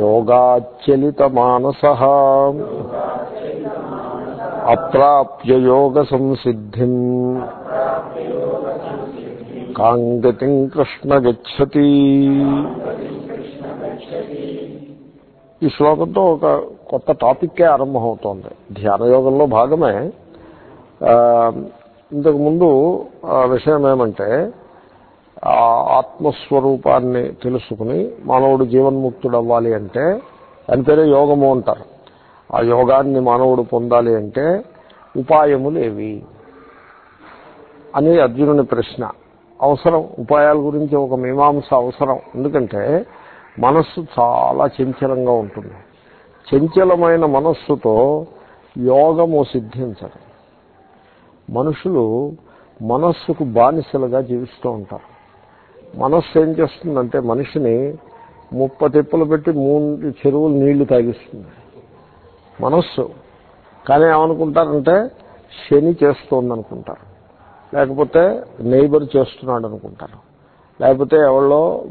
योगाच्चलितमानसः अप्राप्य योगसंसिद्धिम् కాంగతిం కృష్ణ గచ్చతి ఈ శ్లోకంతో ఒక కొత్త టాపిక్కే ఆరంభమవుతోంది ధ్యానయోగంలో భాగమే ఇంతకుముందు విషయం ఏమంటే ఆత్మస్వరూపాన్ని తెలుసుకుని మానవుడు జీవన్ముక్తుడవ్వాలి అంటే దాని పేరే యోగము అంటారు. ఆ యోగాన్ని మానవుడు పొందాలి అంటే ఉపాయములు ఏవి అని అర్జునుని ప్రశ్న. అవసరం ఉపాయాల గురించి ఒక మీమాంస అవసరం. ఎందుకంటే మనస్సు చాలా చంచలంగా ఉంటుంది. చంచలమైన మనస్సుతో యోగము సిద్ధించదు. మనుషులు మనస్సుకు బానిసలుగా జీవిస్తూ ఉంటారు. మనస్సు ఏం చేస్తుందంటే మనిషిని ముప్ప తిప్పలు పెట్టి మూడు చెరువులు నీళ్ళు తాగిస్తుంది. మనస్సు. కానీ ఏమనుకుంటారంటే శని చేస్తోందనుకుంటారు. లేకపోతే నైబర్ చేస్తున్నాడు అనుకుంటారు లేకపోతే ఎవళ్ళో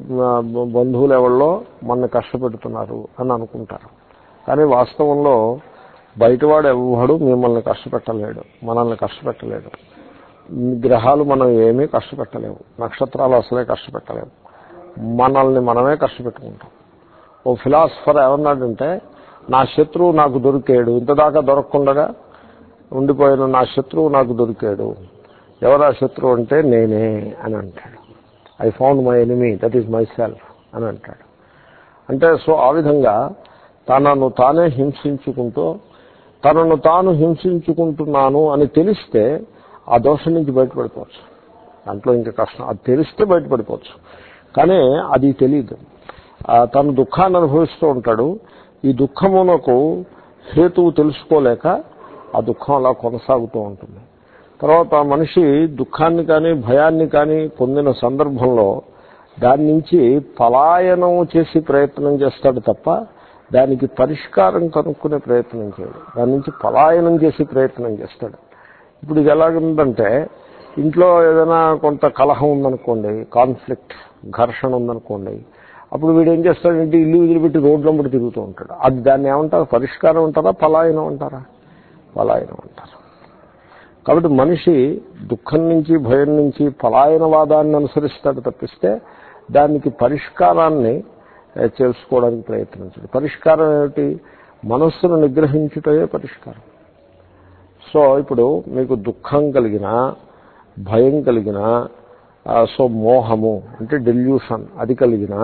బంధువులు ఎవళ్ళో మన కష్టపెడుతున్నారు అని అనుకుంటారు. కానీ వాస్తవంలో బయటవాడు ఎవడు మిమ్మల్ని కష్టపెట్టలేడు మనల్ని కష్టపెట్టలేడు. గ్రహాలు మనం ఏమీ కష్టపెట్టలేవు. నక్షత్రాలు అసలే కష్టపెట్టలేవు. మనల్ని మనమే కష్టపెట్టుకుంటాం. ఓ ఫిలాసఫర్ ఏమన్నాడంటే నా శత్రువు నాకు దొరికాడు. ఇంతదాకా దొరకకుండా ఉండిపోయిన నా శత్రువు నాకు దొరికాడు. ఎవరా శత్రువు అంటే నేనే అని అంటాడు. I found my enemy that is myself అని అంటాడు. అంటే సో ఆ విధంగా తనను తానే హింసించుకుంటూ తనను తాను హింసించుకుంటున్నాను అని తెలిస్తే ఆ దోషం నుంచి బయటపడిపోవచ్చు. దాంట్లో ఇంకా కష్టం. అది తెలిస్తే బయటపడిపోవచ్చు. కానీ అది తెలియదు తను దుఃఖాన్ని అనుభవిస్తూ ఉంటాడు. ఈ దుఃఖమునకు హేతువు తెలుసుకోలేక ఆ దుఃఖం అలా కొనసాగుతూ ఉంటుంది. తర్వాత మనిషి దుఃఖాన్ని కానీ భయాన్ని కానీ పొందిన సందర్భంలో దాని నుంచి పలాయనం చేసి ప్రయత్నం చేస్తాడు తప్ప దానికి పరిష్కారం కనుక్కునే ప్రయత్నం చేయడు. దాని నుంచి పలాయనం చేసి ప్రయత్నం చేస్తాడు. ఇప్పుడు ఇది ఎలాగుందంటే ఇంట్లో ఏదైనా కొంత కలహం ఉందనుకోండి కాన్ఫ్లిక్ట్ ఘర్షణ ఉందనుకోండి అప్పుడు వీడు ఏం చేస్తాడంటే ఇల్లు వదిలిపెట్టి రోడ్లంబడి తిరుగుతూ ఉంటాడు. అది దాన్ని ఏమంటారు? పరిష్కారం అంటారా? పలాయనం అంటారా? పలాయనం అంటారు. కాబట్టి మనిషి దుఃఖం నుంచి భయం నుంచి పలాయనవాదాన్ని అనుసరిస్తాడు తప్పిస్తే దానికి పరిష్కారాన్ని చేసుకోవడానికి ప్రయత్నించడు. పరిష్కారం ఏమిటి? మనస్సును నిగ్రహించుటయే పరిష్కారం. సో ఇప్పుడు మీకు దుఃఖం కలిగిన భయం కలిగిన సో మోహము అంటే డెల్యూషన్ అది కలిగిన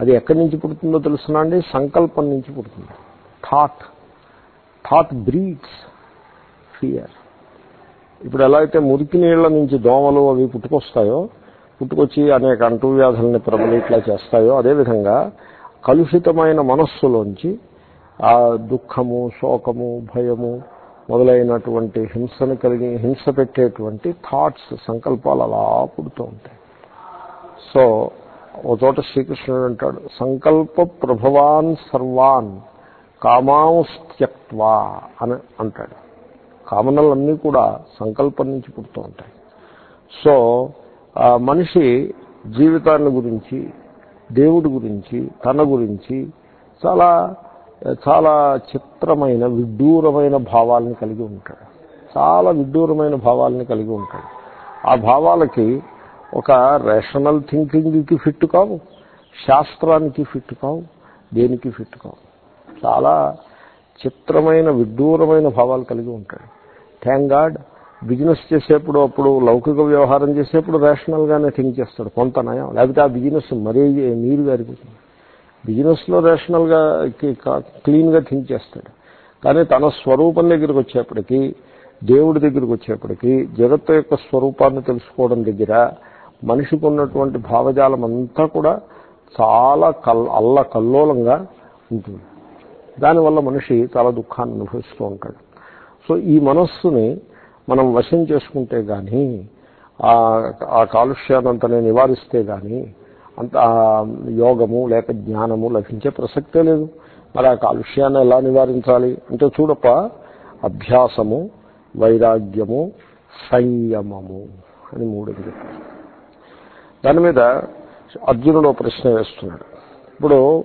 అది ఎక్కడి నుంచి పుడుతుందో తెలుసునా అండి? సంకల్పం నుంచి పుడుతుంది. థాట్ థాట్ బ్రీడ్స్ ఫియర్ ఇప్పుడు ఎలా అయితే మురికి నీళ్ళ నుంచి దోమలు అవి పుట్టుకొస్తాయో పుట్టుకొచ్చి అనేక అంటువ్యాధుల్ని ప్రబలి ఇట్లా చేస్తాయో అదేవిధంగా కలుషితమైన మనస్సులోంచి ఆ దుఃఖము శోకము భయము మొదలైనటువంటి హింసను కలిగి హింస పెట్టేటువంటి థాట్స్ సంకల్పాలు అలా పుడుతూ ఉంటాయి. సో ఓ చోట శ్రీకృష్ణుడు అంటాడు సంకల్ప ప్రభవాన్ సర్వాన్ కామాంస్త్యక్వా అని అంటాడు. కామనలన్నీ కూడా సంకల్పం నుంచి పుడుతూ ఉంటాయి. సో మనిషి జీవితాన్ని గురించి దేవుడి గురించి తన గురించి చాలా చాలా చిత్రమైన విడ్డూరమైన భావాలను కలిగి ఉంటాడు. చాలా విడ్డూరమైన భావాలని కలిగి ఉంటాడు. ఆ భావాలకి ఒక రేషనల్ థింకింగ్కి ఫిట్ కావు శాస్త్రానికి ఫిట్ కావు దేనికి ఫిట్ కావు. చాలా చిత్రమైన విడ్డూరమైన భావాలు కలిగి ఉంటాడు. థ్యాంక్ గాడ్ బిజినెస్ చేసేప్పుడు అప్పుడు లౌకిక వ్యవహారం చేసేప్పుడు రేషనల్గానే థింక్ చేస్తాడు. కొంత నయం లేకపోతే ఆ బిజినెస్ మరీ నీరు గారిపోతుంది. బిజినెస్లో రేషనల్గా క్లీన్గా థింక్ చేస్తాడు. కానీ తన స్వరూపం దగ్గరికి వచ్చేప్పటికీ దేవుడి దగ్గరికి వచ్చేప్పటికీ జగత్తు యొక్క స్వరూపాన్ని తెలుసుకోవడం దగ్గర మనిషికి ఉన్నటువంటి భావజాలం అంతా కూడా చాలా కల్ అల్ల కల్లోలంగా ఉంటుంది. దానివల్ల మనిషి చాలా దుఃఖాన్ని అనుభవిస్తూ ఉంటాడు. సో ఈ మనస్సుని మనం వశం చేసుకుంటే కానీ ఆ కాలుష్యాన్నంతనే నివారిస్తే కానీ అంత యోగము లేక జ్ఞానము లభించే ప్రసక్తే లేదు. మరి ఆ కాలుష్యాన్ని ఎలా నివారించాలి? అంటే చూడప్ప అభ్యాసము వైరాగ్యము సంయమము అని మూడు దాని మీద అర్జునుడు ప్రశ్న వేస్తున్నాడు. ఇప్పుడు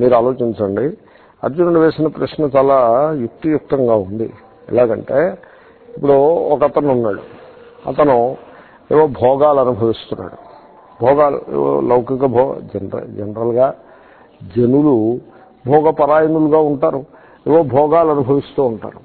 మీరు ఆలోచించండి. అర్జునుడు వేసిన ప్రశ్న చాలా యుక్తియుక్తంగా ఉంది. ఎలాగంటే ఇప్పుడు ఒక అతను ఉన్నాడు. అతను ఏవో భోగాలు అనుభవిస్తున్నాడు. భోగాలు లౌకిక భో జనరల్ జనరల్గా జనులు భోగపరాయణులుగా ఉంటారు. ఏవో భోగాలు అనుభవిస్తూ ఉంటారు.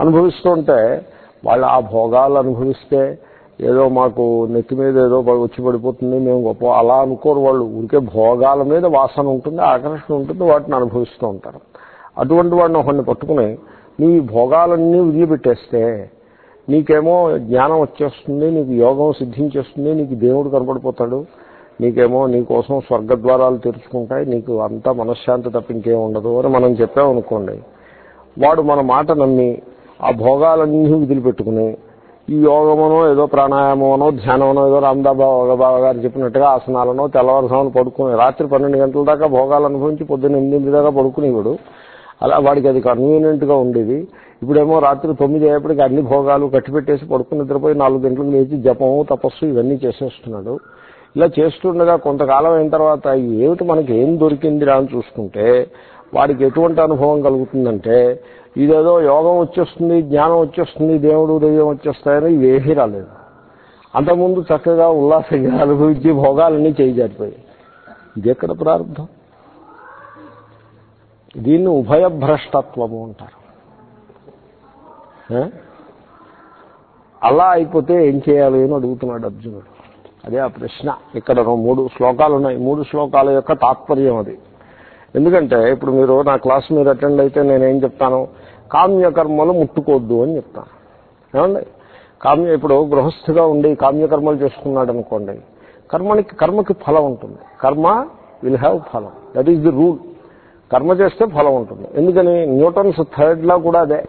అనుభవిస్తూ ఉంటే వాళ్ళు ఆ భోగాలు అనుభవిస్తే ఏదో మాకు నెత్తి మీద ఏదో వచ్చి పడిపోతుంది మేము గొప్ప అలా అనుకోరు వాళ్ళు. ఊరికే భోగాల మీద వాసన ఉంటుంది ఆకర్షణ ఉంటుంది వాటిని అనుభవిస్తూ ఉంటారు. అటువంటి వాడిని ఒకరిని పట్టుకుని నీ భోగాలన్నీ వదిలిపెట్టేస్తే నీకేమో జ్ఞానం వచ్చేస్తుంది నీకు యోగం సిద్ధించేస్తుంది నీకు దేవుడు కనపడిపోతాడు నీకేమో నీకోసం స్వర్గద్వారాలు తెరుచుకుంటాయి నీకు అంతా మనశ్శాంతి తప్పింకేం ఉండదు అని మనం చెప్పామనుకోండి వాడు మన మాట నమ్మి ఆ భోగాలన్నీ వదిలిపెట్టుకుని ఈ యోగమనో ఏదో ప్రాణాయామనో ధ్యానమనో ఏదో రామదాబాబా గారు చెప్పినట్టుగా ఆసనాలనో తెల్లవారుసాములు పడుకుని రాత్రి పన్నెండు గంటల దాకా భోగాలు అనుభవించి పొద్దున్న ఎనిమిది దాకా పడుకునేవాడు. అలా వాడికి అది కన్వీనియంట్గా ఉండేది. ఇప్పుడేమో రాత్రి తొమ్మిది అయ్యేప్పటికి అన్ని భోగాలు కట్టిపెట్టేసి పడుకుని నిద్రపోయి నాలుగు గంటలకు లేచి జపము తపస్సు ఇవన్నీ చేసేస్తున్నాడు. ఇలా చేస్తుండగా కొంతకాలం అయిన తర్వాత ఏమిటి మనకి ఏం దొరికిందిరా అని చూసుకుంటే వాడికి ఎటువంటి అనుభవం కలుగుతుందంటే ఇదేదో యోగం వచ్చేస్తుంది జ్ఞానం వచ్చేస్తుంది దేవుడు దెయ్యం వచ్చేస్తాయని ఇవేమీ రాలేదు. అంతకుముందు చక్కగా ఉల్లాసంగా అనుభవించి భోగాలన్నీ చేయిజారిపోయాయి ఇది ఎక్కడ ప్రారంభం? దీన్ని ఉభయభ్రష్టత్వము అంటారు. అలా అయిపోతే ఏం చేయాలి అని అడుగుతున్నాడు అర్జునుడు. అదే ఆ ప్రశ్న. ఇక్కడ మూడు శ్లోకాలు ఉన్నాయి మూడు శ్లోకాల యొక్క తాత్పర్యం అది. ఎందుకంటే ఇప్పుడు మీరు నా క్లాస్ మీరు అటెండ్ అయితే నేనేం చెప్తాను? కామ్యకర్మలు ముట్టుకోవద్దు అని చెప్తాను. ఏమండి? కామ్య ఇప్పుడు గృహస్థిగా ఉండి కామ్యకర్మలు చేసుకున్నాడు అనుకోండి. కర్మనికి కర్మకి ఫలం ఉంటుంది. కర్మ విల్ హ్యావ్ ఫలం. That is the rule. కర్మ చేస్తే ఫలం ఉంటుంది. ఎందుకని? న్యూటన్స్ థర్డ్ లా కూడా అదే.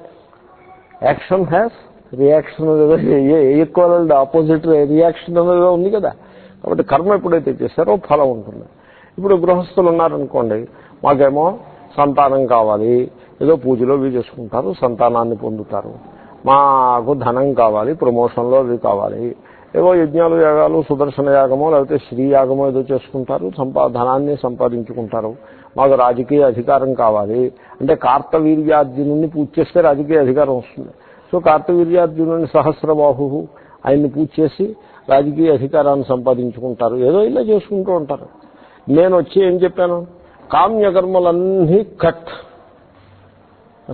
Action has reaction equal opposite reaction అనేది ఉంది కదా. కాబట్టి కర్మ ఎప్పుడైతే చేస్తారో ఫలం ఉంటుంది. ఇప్పుడు గృహస్థులు ఉన్నారనుకోండి మాకేమో సంతానం కావాలి ఏదో పూజలో అవి చేసుకుంటారు సంతానాన్ని పొందుతారు. మాకు ధనం కావాలి ప్రమోషన్లో అవి కావాలి. ఏవో యజ్ఞాలు యాగాలు సుదర్శన యాగమో లేకపోతే స్త్రీ యాగమో ఏదో చేసుకుంటారు సంపా ధనాన్ని సంపాదించుకుంటారు. మాకు రాజకీయ అధికారం కావాలి. అంటే కార్తవీర్యార్జునుడిని పూజ చేస్తే రాజకీయ అధికారం వస్తుంది. సో కార్తవీర్యార్జునుడిని సహస్రబాహు ఆయన్ని పూజ చేసి రాజకీయ అధికారాన్ని సంపాదించుకుంటారు. ఏదో ఇలా చేసుకుంటూ ఉంటారు. నేను వచ్చి ఏం చెప్పాను? కామ్యకర్మలన్నీ కట్.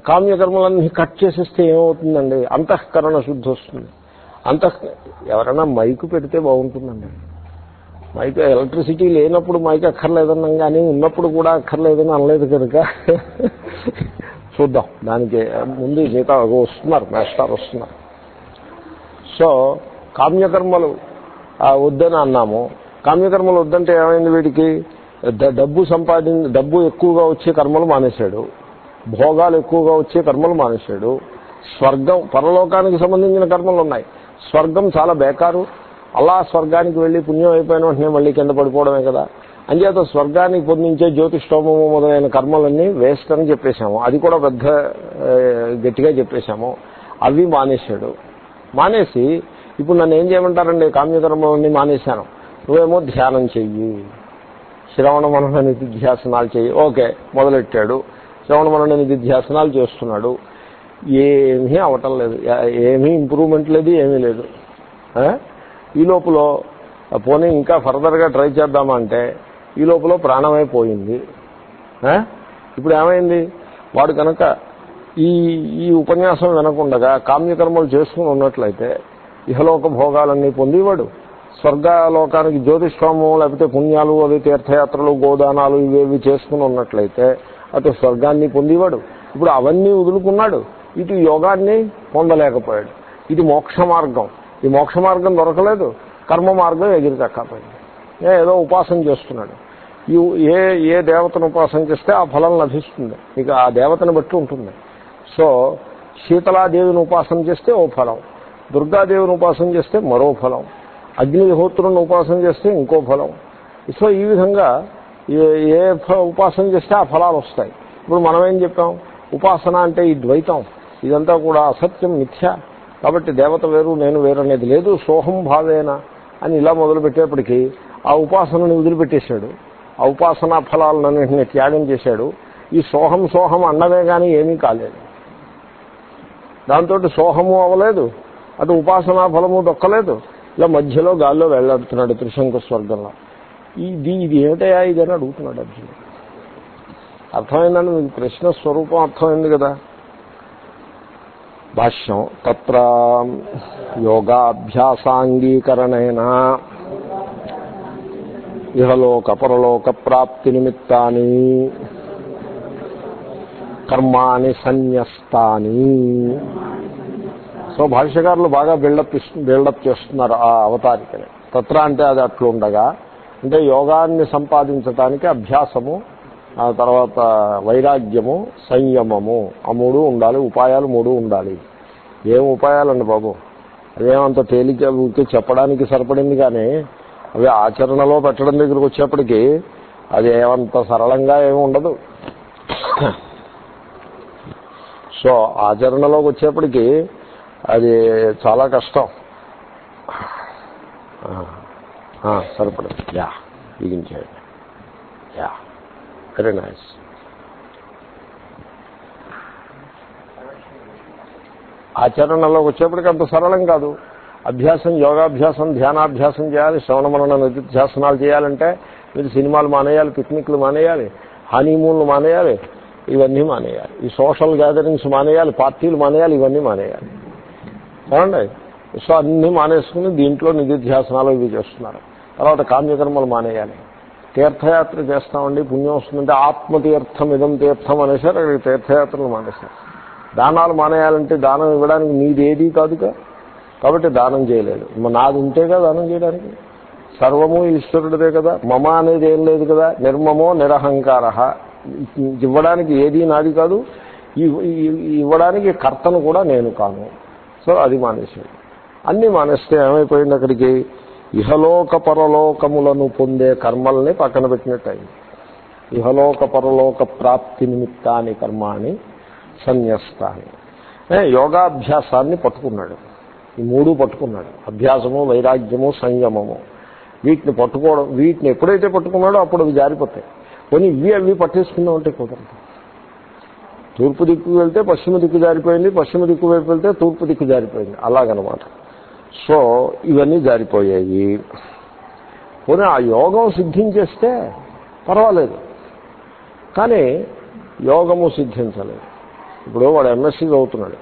కామ్యకర్మలన్నీ కట్ చేసేస్తే ఏమవుతుందండి? అంతఃకరణ శుద్ధి వస్తుంది. అంత ఎవరైనా మైకు పెడితే బాగుంటుందండి. మైక్ ఎలక్ట్రిసిటీ లేనప్పుడు మైక్ అక్కర్లేదన్నాం కానీ ఉన్నప్పుడు కూడా అక్కర్లేదని అనలేదు కనుక చూద్దాం. దానికి ముందు మిగతా వస్తున్నారు మాస్టర్ వస్తున్నారు. సో కామ్యకర్మలు వద్దని అన్నాము. కామ్యకర్మలు వద్దంటే ఏమైంది వీడికి? డబ్బు సంపాది డబ్బు ఎక్కువగా వచ్చే కర్మలు మానేశాడు. భోగాలు ఎక్కువగా వచ్చే కర్మలు మానేశాడు. స్వర్గం పరలోకానికి సంబంధించిన కర్మలు ఉన్నాయి. స్వర్గం చాలా బేకారు. అలా స్వర్గానికి వెళ్ళి పుణ్యం అయిపోయిన వెంటనే మళ్ళీ కింద పడిపోవడమే కదా. అంచేత స్వర్గానికి పొందించే జ్యోతిష్టోమము మొదలైన కర్మలన్నీ వేస్ట్ అని చెప్పేశాము. అది కూడా పెద్ద గట్టిగా చెప్పేశాము. అవి మానేశాడు. మానేసి ఇప్పుడు నన్ను ఏం చేయమంటారండి? కామ్యకర్మలన్నీ మానేశాను. నువ్వేమో ధ్యానం చెయ్యి. శ్రవణ మనన నిధిధ్యాసనాలు చెయ్యి. ఓకే మొదలెట్టాడు. శ్రవణ మనన నిధిధ్యాసనాలు చేస్తున్నాడు. ఏమీ అవటం లేదు. ఏమీ ఇంప్రూవ్మెంట్ లేదు ఏమీ లేదు. ఈ లోపల పోనీ ఇంకా ఫర్దర్గా ట్రై చేద్దామంటే ఈ లోపల ప్రాణమైపోయింది ఇప్పుడు ఏమైంది? వాడు కనుక ఈ ఈ ఉపన్యాసం వినకుండగా కామ్యకర్మలు చేసుకుని ఉన్నట్లయితే ఇహలోక భోగాలన్నీ పొందేవాడు. స్వర్గలోకానికి జ్యోతిష్మము లేకపోతే పుణ్యాలు అవి తీర్థయాత్రలు గోదానాలు ఇవేవి చేసుకుని ఉన్నట్లయితే అటు స్వర్గాన్ని పొందేవాడు. ఇప్పుడు అవన్నీ వదులుకున్నాడు. ఇటు యోగాన్ని పొందలేకపోయాడు. ఇది మోక్ష మార్గం. ఈ మోక్ష మార్గం దొరకలేదు. కర్మ మార్గం ఎగిరి తక్కపోయింది ఏదో ఉపాసన చేస్తున్నాడు. ఏ ఏ దేవతను ఉపాసన చేస్తే ఆ ఫలం లభిస్తుంది. ఇక ఆ దేవతను బట్టి ఉంటుంది. సో శీతలాదేవిని ఉపాసన చేస్తే ఓ ఫలం. దుర్గాదేవిని ఉపాసన చేస్తే మరో ఫలం. అగ్నిహోత్రుని ఉపాసన చేస్తే ఇంకో ఫలం. సో ఈ విధంగా ఏ ఏ ఉపాసన చేస్తే ఆ ఫలాలు వస్తాయి. ఇప్పుడు మనం ఏం చెప్పాం? ఉపాసన అంటే ఈ ద్వైతం. ఇదంతా కూడా అసత్యం మిథ్య. కాబట్టి దేవత వేరు నేను వేరు అనేది లేదు సోహం భావేన అని ఇలా మొదలుపెట్టేప్పటికీ ఆ ఉపాసనని వదిలిపెట్టేశాడు. ఆ ఉపాసనా ఫలాలన్నింటినీ త్యాగం చేశాడు. ఈ సోహం సోహం అన్నమే కానీ ఏమీ కాలేదు. దాంతో సోహము అవ్వలేదు అటు ఉపాసనా ఫలము దొక్కలేదు. ఇలా మధ్యలో గాల్లో వెళ్ళాడుతున్నాడు త్రిశంకు స్వర్గంలో. ఇది ఇది ఏమిటయా ఇదని అడుగుతున్నాడు అర్జునుడు. అర్థమైందండి మీకు? ప్రశ్న స్వరూపం అర్థమైంది కదా. భాష్యం. తత్ర యోగాభ్యాసాంగీకరణేన ఇహలోక పరలోక ప్రాప్తి నిమిత్తాన్ని కర్మాణి సన్యస్తాని. సో భాష్యకారులు బాగా బిల్డప్ బిల్డప్ చేస్తున్నారు ఆ అవతారికని. తత్ర అంటే అది అట్లుండగా అంటే యోగాన్ని సంపాదించటానికి అభ్యాసము ఆ తర్వాత వైరాగ్యము సంయమము ఆ మూడు ఉండాలి ఉపాయాలు మూడు ఉండాలి. ఏం ఉపాయాలండి బాబు? అదేమంత తేలిక ఊరికే చెప్పడానికి సరిపడింది కానీ అవి ఆచరణలో పెట్టడం దగ్గరకు వచ్చేప్పటికీ అది ఏమంత సరళంగా ఏమి ఉండదు. సో ఆచరణలోకి వచ్చేప్పటికీ అది చాలా కష్టం. సరిపడదు. యా బిగించేయండి యా. వెరీ నైస్ ఆచరణలోకి వచ్చేప్పటికి అంత సరళం కాదు. అభ్యాసం యోగాభ్యాసం ధ్యానాభ్యాసం చేయాలి శ్రవణ మరణ నిధిధ్యాసనాలు చేయాలంటే మీరు సినిమాలు మానేయాలి పిక్నిక్లు మానేయాలి హనీమూన్లు మానేయాలి ఇవన్నీ మానేయాలి. ఈ సోషల్ గ్యాదరింగ్స్ మానేయాలి పార్టీలు మానేయాలి ఇవన్నీ మానేయాలి. ఏమండి? సో అన్నీ మానేసుకుని దీంట్లో నిధిధ్యాసనాలు ఇవి చేస్తున్నారు. తర్వాత కామ్యకర్మలు మానేయాలి. తీర్థయాత్ర చేస్తామండి పుణ్యం వస్తుందంటే ఆత్మతీర్థం ఇదం తీర్థం అనేసారు అక్కడ తీర్థయాత్రలు మానేశారు. దానాలు మానేయాలంటే దానం ఇవ్వడానికి నీదేది కాదుగా. కాబట్టి దానం చేయలేదు. నాది ఉంటేగా దానం చేయడానికి. సర్వము ఈశ్వరుడిదే కదా మమ అనేది ఏం లేదు కదా నిర్మమో నిరహంకార. ఇవ్వడానికి ఏది నాది కాదు ఇవ్వడానికి కర్తను కూడా నేను కాను. సో అది మానేసాడు అన్నీ మానేస్తే ఏమైపోయింది అక్కడికి? ఇహలోక పరలోకములను పొందే కర్మల్ని పక్కన పెట్టినట్టయింది. ఇహలోక పరలోక ప్రాప్తి నిమిత్తాన్ని కర్మాని సన్యస్తాన్ని యోగాభ్యాసాన్ని పట్టుకున్నాడు. ఈ మూడు పట్టుకున్నాడు. అభ్యాసము వైరాగ్యము సంయమము. వీటిని పట్టుకోవడం వీటిని ఎప్పుడైతే పట్టుకున్నాడో అప్పుడు అవి జారిపోతాయి. కొన్ని ఇవి అవి పట్టేసుకుందాం అంటే కుదరదు. తూర్పు దిక్కు వెళ్తే పశ్చిమ దిక్కు జారిపోయింది పశ్చిమ దిక్కు వైపు వెళ్తే తూర్పు దిక్కు జారిపోయింది. అలాగనమాట. సో ఇవన్నీ జారిపోయాయి. పోనీ ఆ యోగం సిద్ధించేస్తే పర్వాలేదు. కానీ యోగము సిద్ధించలేదు. ఇప్పుడు వాడు ఎంఎస్సీ చదువుతున్నాడు.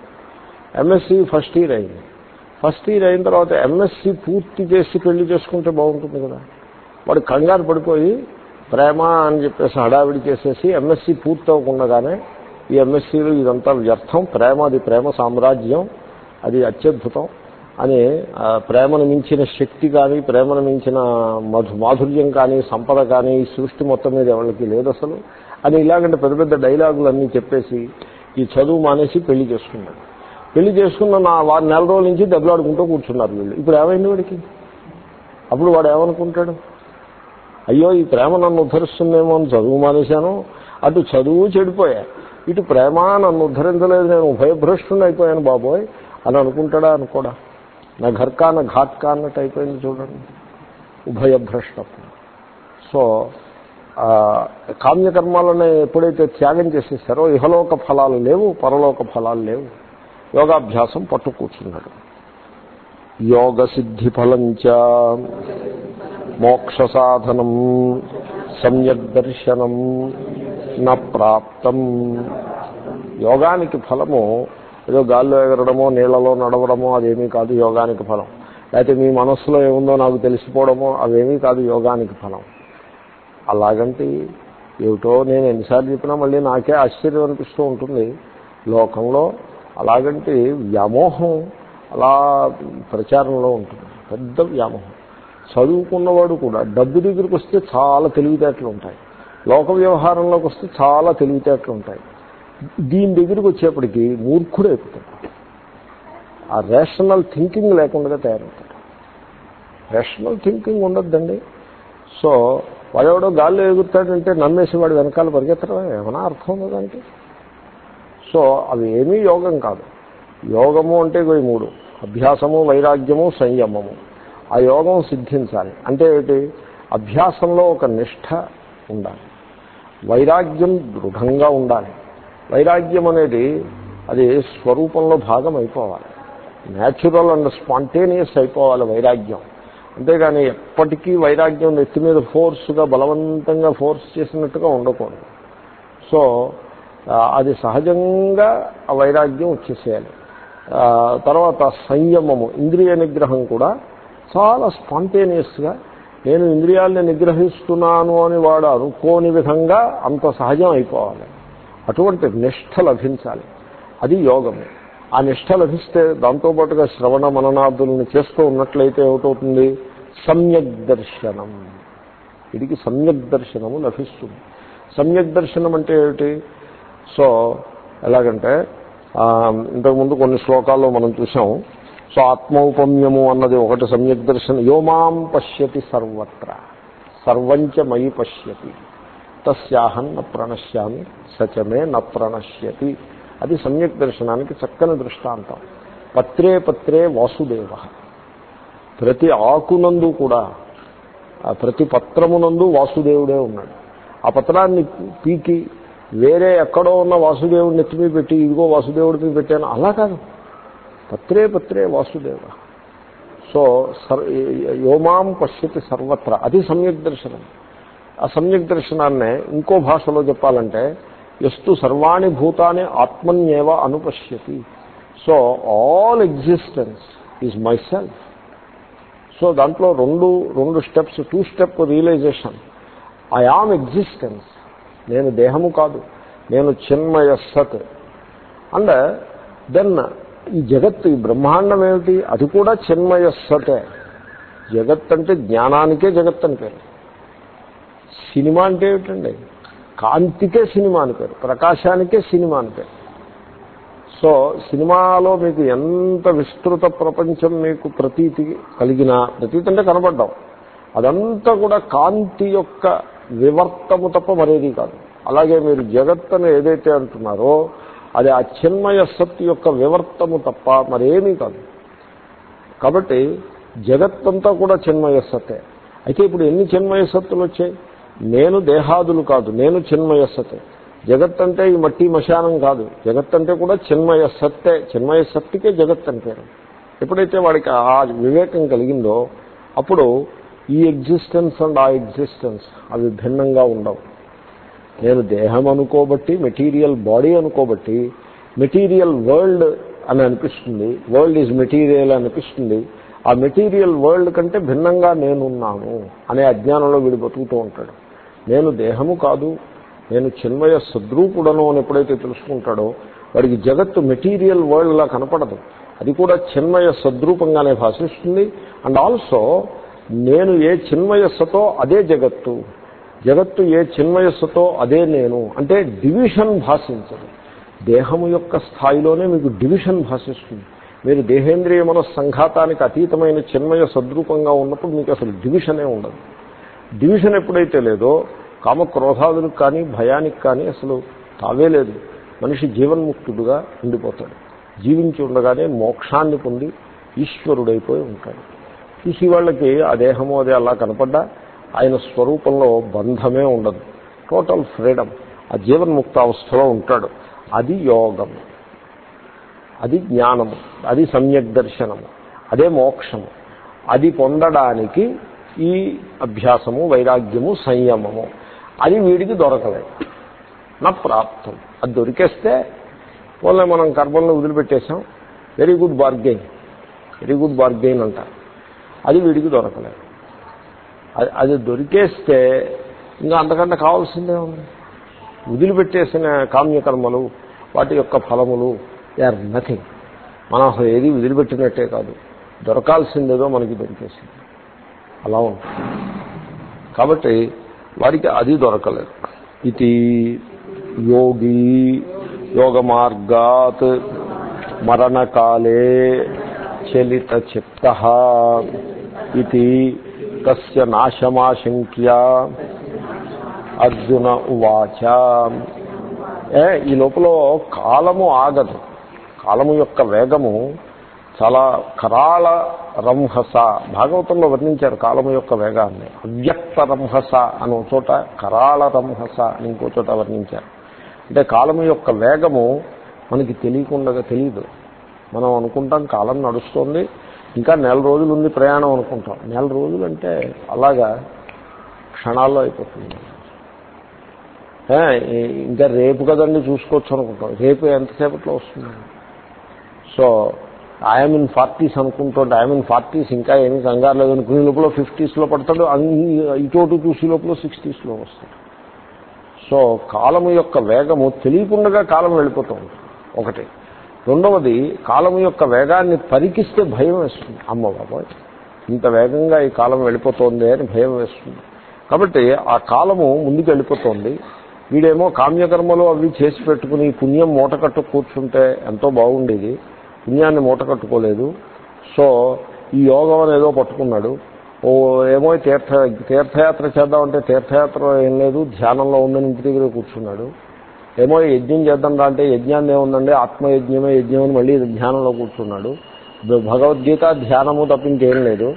ఎంఎస్సీ ఫస్ట్ ఇయర్ అయింది. ఫస్ట్ ఇయర్ అయిన తర్వాత ఎంఎస్సీ పూర్తి చేసి పెళ్ళి చేసుకుంటే బాగుంటుంది కదా. వాడు కంగారు పడిపోయి ప్రేమ అని చెప్పేసి హడావిడి చేసేసి ఎంఎస్సీ పూర్తి అవ్వకుండానే ఈ ఎంఎస్సీలు ఇదంతా వ్యర్థం. ప్రేమ అది ప్రేమ సామ్రాజ్యం. అది అత్యద్భుతం. అని ప్రేమను మించిన శక్తి కానీ ప్రేమను మించిన మధు మాధుర్యం కానీ సంపద కానీ ఈ సృష్టి మొత్తం మీద ఎవరికి లేదు అసలు. అని ఇలాగంటే పెద్ద పెద్ద డైలాగులు అన్నీ చెప్పేసి ఈ చదువు మానేసి పెళ్ళి చేసుకున్నాడు పెళ్ళి చేసుకున్న నా వారు నెల రోజుల నుంచి దెబ్బలాడుకుంటూ కూర్చున్నారు వీళ్ళు. ఇప్పుడు ఏమైంది వాడికి? అప్పుడు వాడు ఏమనుకుంటాడు? అయ్యో ఈ ప్రేమ నన్ను ఉద్ధరిస్తుందేమో అని చదువు మానేశాను. అటు చదువు చెడిపోయా. ఇటు ప్రేమ నన్ను ఉద్ధరించలేదు నేను ఉభయభ్రష్టుని అయిపోయాను బాబోయ్ అని అనుకుంటాడా అనుకోడా? నా ఘర్కా నా ఘాట్కా అన్నట్టు అయిపోయింది చూడండి. ఉభయభ్రష్టత్వం సో కామ్యకర్మాలను ఎప్పుడైతే త్యాగం చేసేసారో ఇహలోక ఫలాలు లేవు పరలోక ఫలాలు లేవు. యోగాభ్యాసం పట్టు కూర్చున్నాడు యోగ సిద్ధి ఫలంచ మోక్ష సాధనం సమ్యక్ దర్శనం నా ప్రాప్తం. యోగానికి ఫలము ఏదో గాల్లో ఎగరడమో నీళ్ళలో నడవడమో అదేమీ కాదు యోగానికి ఫలం. లేకపోతే మీ మనస్సులో ఏముందో నాకు తెలిసిపోవడమో అవేమీ కాదు యోగానికి ఫలం. అలాగంటే ఏమిటో నేను ఎన్నిసార్లు చెప్పినా మళ్ళీ నాకే ఆశ్చర్యం అనిపిస్తూ ఉంటుంది. లోకంలో అలాగంటే వ్యామోహం అలా ప్రచారంలో ఉంటుంది. పెద్ద వ్యామోహం. చదువుకున్నవాడు కూడా డబ్బు దగ్గరికి వస్తే చాలా తెలివితేటలు ఉంటాయి లోక వ్యవహారంలోకి వస్తే చాలా తెలివితేటలు ఉంటాయి దీని దగ్గరికి వచ్చేప్పటికి మూర్ఖుడు అయిపోతాడు. ఆ రేషనల్ థింకింగ్ లేకుండా తయారవుతాడు. రేషనల్ థింకింగ్ ఉండద్దండి. సో వాడెవడో గాల్లో ఎగురుతాడంటే నమ్మేసి వాడు వెనకాల పరిగెత్తడం ఏమైనా అర్థం ఉంది దానికి? సో అవి ఏమీ యోగం కాదు. యోగము అంటే ఇవి మూడు. అభ్యాసము వైరాగ్యము సంయమము. ఆ యోగం సిద్ధించాలి. అంటే ఏమిటి? అభ్యాసంలో ఒక నిష్ఠ ఉండాలి. వైరాగ్యం దృఢంగా ఉండాలి. వైరాగ్యం అనేది అది స్వరూపంలో భాగం అయిపోవాలి. న్యాచురల్ అండ్ స్పాంటేనియస్ అయిపోవాలి వైరాగ్యం. అంతేగాని ఎప్పటికీ వైరాగ్యం నెత్తి మీద ఫోర్స్గా బలవంతంగా ఫోర్స్ చేసినట్టుగా ఉండకూడదు. సో అది సహజంగా ఆ వైరాగ్యం వచ్చేసేయాలి. తర్వాత సంయమము ఇంద్రియ నిగ్రహం కూడా చాలా స్పాంటేనియస్గా నేను ఇంద్రియాలని నిగ్రహిస్తున్నాను అని వాడు అనుకోని విధంగా అంత సహజం అయిపోవాలి. అటువంటి నిష్ఠ లభించాలి. అది యోగము. ఆ నిష్ఠ లభిస్తే దాంతోపాటుగా శ్రవణ మననాదులను చేస్తూ ఉన్నట్లయితే ఏమిటవుతుంది? సమ్యక్ దర్శనం. వీడికి సమ్యక్ దర్శనము లభిస్తుంది. సమ్యక్ దర్శనం అంటే ఏమిటి? సో ఎలాగంటే ఇంతకుముందు కొన్ని శ్లోకాల్లో మనం చూసాం సో ఆత్మౌపమ్యము అన్నది ఒకటి సమ్యక్ దర్శనం. యోమాం పశ్యతి సర్వత్ర. సర్వంచ మయి పశ్యతి. తస్యాహం న ప్రణశ్యామి సచమే న ప్రణశ్యతి. అది సమ్యక్ దర్శనానికి చక్కని దృష్టాంతం. పత్రే పత్రే వాసుదేవ. ప్రతి ఆకునందు కూడా ప్రతి పత్రమునందు వాసుదేవుడే ఉన్నాడు. ఆ పత్రాన్ని పీకి వేరే ఎక్కడో ఉన్న వాసుదేవుడిని ఎత్తిమీ పెట్టి ఇదిగో వాసుదేవుడిని పెట్టాను. అలా కాదు. పత్రే పత్రే వాసుదేవ. సో సర్ యోమాం పశ్యతి సర్వత్ర. అది సమ్యక్ దర్శనం. సమ్యక్ దర్శనాన్నే ఇంకో భాషలో చెప్పాలంటే ఎస్తు సర్వాణి భూతాన్ని ఆత్మన్యేవ అనుపశ్యతి. So all existence is myself so దాంట్లో రెండు రెండు steps two step realization I am existence నేను దేహము కాదు. నేను చిన్మయ సత్. అండ్ దెన్ ఈ జగత్ ఈ బ్రహ్మాండం ఏమిటి అది కూడా చిన్మయ సతే. జగత్ అంటే జ్ఞానానికే జగత్ అని పేరు. సినిమా అంటే ఏమిటండి? కాంతికే సినిమా అని పేరు ప్రకాశానికే సినిమా అని పేరు. సో సినిమాలో మీకు ఎంత విస్తృత ప్రపంచం మీకు ప్రతీతి కలిగినా ప్రతీతి అంటే కనబడ్డాం. అదంతా కూడా కాంతి యొక్క వివర్తము తప్ప మరేది కాదు. అలాగే మీరు జగత్తను ఏదైతే అంటున్నారో అది ఆ చిన్మయ సత్తు యొక్క వివర్తము తప్ప మరేమీ కాదు. కాబట్టి జగత్తంతా కూడా చిన్మయ సత్తే అయితే ఇప్పుడు ఎన్ని చిన్మయ సత్తులు వచ్చాయి నేను దేహాదులు కాదు నేను చిన్మయ సత్ జగత్ అంటే ఈ మట్టి మశానం కాదు. జగత్ అంటే కూడా చిన్మయ సత్తే చిన్మయ సత్తుకే జగత్ అంటారు పేరు. ఎప్పుడైతే వాడికి ఆ వివేకం కలిగిందో అప్పుడు ఈ ఎగ్జిస్టెన్స్ అండ్ ఆ ఎగ్జిస్టెన్స్ అవి భిన్నంగా ఉండవు. నేను దేహం అనుకోబట్టి మెటీరియల్ బాడీ అనుకోబట్టి మెటీరియల్ వరల్డ్ అని అనిపిస్తుంది. వరల్డ్ ఈజ్ మెటీరియల్ అనిపిస్తుంది. ఆ మెటీరియల్ వరల్డ్ కంటే భిన్నంగా నేనున్నాను అనే అజ్ఞానంలో వీడు బతుకుతూ ఉంటాడు. నేను దేహము కాదు నేను చిన్మయ సద్రూపుడను అని ఎప్పుడైతే తెలుసుకుంటాడో వాడికి జగత్తు మెటీరియల్ వరల్డ్ లా కనపడదు. అది కూడా చిన్మయ సద్రూపంగానే భాషిస్తుంది. అండ్ ఆల్సో నేను ఏ చిన్మయస్సుతో అదే జగత్తు జగత్తు ఏ చిన్మయస్సుతో అదే నేను. అంటే డివిషన్ భాషించదు. దేహము యొక్క స్థాయిలోనే మీకు డివిషన్ భాషిస్తుంది. మీరు దేహేంద్రియ మన సంఘాతానికి అతీతమైన చిన్మయ సద్రూపంగా ఉన్నప్పుడు మీకు అసలు డివిషనే ఉండదు. డివిజన్ ఎప్పుడైతే లేదో కామక్రోధాదులకు కానీ భయానికి కానీ అసలు తావే లేదు. మనిషి జీవన్ముక్తుడుగా ఉండిపోతాడు. జీవించి ఉండగానే మోక్షాన్ని పొంది ఈశ్వరుడైపోయి ఉంటాడు. చూసి వాళ్ళకి ఆ దేహము అదే అలా కనపడ్డా ఆయన స్వరూపంలో బంధమే ఉండదు. టోటల్ ఫ్రీడమ్ ఆ జీవన్ముక్త అవస్థలో ఉంటాడు. అది యోగం. అది జ్ఞానము. అది సమ్యక్ దర్శనము. అదే మోక్షము. అది పొందడానికి ఈ అభ్యాసము వైరాగ్యము సంయమము. అది వీడికి దొరకలేదు. నా ప్రాప్తం. అది దొరికేస్తే పోలే మనం కర్మలను వదిలిపెట్టేశాం. Very good bargain very good bargain అంటారు. అది వీడికి దొరకలేదు. అది అది దొరికేస్తే ఇంకా అంతకంటే కావాల్సిందే ఉంది. వదిలిపెట్టేసిన కామ్యకర్మలు వాటి యొక్క ఫలములు దే ఆర్ నథింగ్ మనం అసలు ఏది వదిలిపెట్టినట్టే కాదు. దొరకాల్సిందేదో మనకి దొరికేసింది. అలా ఉంటుంది. కాబట్టి వారికి అది దొరకలేదు. ఇది యోగి యోగ మార్గాత్ మరణకాలే చలిత చిత్త ఇది తస్య నాశమాశంక్య. అర్జున ఉవాచ. ఏ ఈ లోపల కాలము ఆగదు. కాలము యొక్క వేగము చాలా కరాళ రంహస భాగవతంలో వర్ణించారు కాలం యొక్క వేగాన్ని. అవ్యక్త రంహస అని ఒక చోట కరాళ రంహస అని ఇంకో చోట వర్ణించారు. అంటే కాలము యొక్క వేగము మనకి తెలియకుండా తెలియదు మనం అనుకుంటాం కాలం నడుస్తుంది ఇంకా నెల రోజులు ఉంది ప్రయాణం అనుకుంటాం. నెల రోజులు అంటే అలాగా క్షణాల్లో అయిపోతుంది. ఇంకా రేపు కదండి చూసుకోవచ్చు అనుకుంటాం. రేపు ఎంతసేపట్లో వస్తుంది? సో ఐఎమ్ ఇన్ ఫార్టీస్ అనుకుంటాడు ఐఎమ్ ఇన్ ఫార్టీస్ ఇంకా ఏమీ కంగారు లేదు అనుకునే లోపల ఫిఫ్టీస్లో పడతాడు అన్ని ఇటు చూసి లోపల సిక్స్టీస్లో వస్తాడు. సో కాలము యొక్క వేగము తెలియకుండా కాలం వెళ్ళిపోతూ ఉంటుంది. ఒకటి. రెండవది కాలం యొక్క వేగాన్ని పరికిస్తే భయం వేస్తుంది. అమ్మ బాబాయ్ ఇంత వేగంగా ఈ కాలం వెళ్ళిపోతోంది అని భయం వేస్తుంది. కాబట్టి ఆ కాలము ముందుకు వెళ్ళిపోతుంది. వీడేమో కామ్యకర్మలు అవి చేసి పెట్టుకుని పుణ్యం మూట కట్టు కూర్చుంటే ఎంతో బాగుండేది. పుణ్యాన్ని మూట కట్టుకోలేదు. సో ఈ యోగం అనేదో ఏదో పట్టుకున్నాడు. ఓ ఏమో తీర్థ తీర్థయాత్ర చేద్దామంటే తీర్థయాత్ర ఏం లేదు ధ్యానంలో ఉందని ఇంటి దగ్గర కూర్చున్నాడు. ఏమో యజ్ఞం చేద్దాం రా అంటే యజ్ఞాన్ని ఏముందండి? ఆత్మయజ్ఞమే యజ్ఞం అని మళ్ళీ ధ్యానంలో కూర్చున్నాడు. భగవద్గీత ధ్యానము తప్ప ఇంకేం లేదు.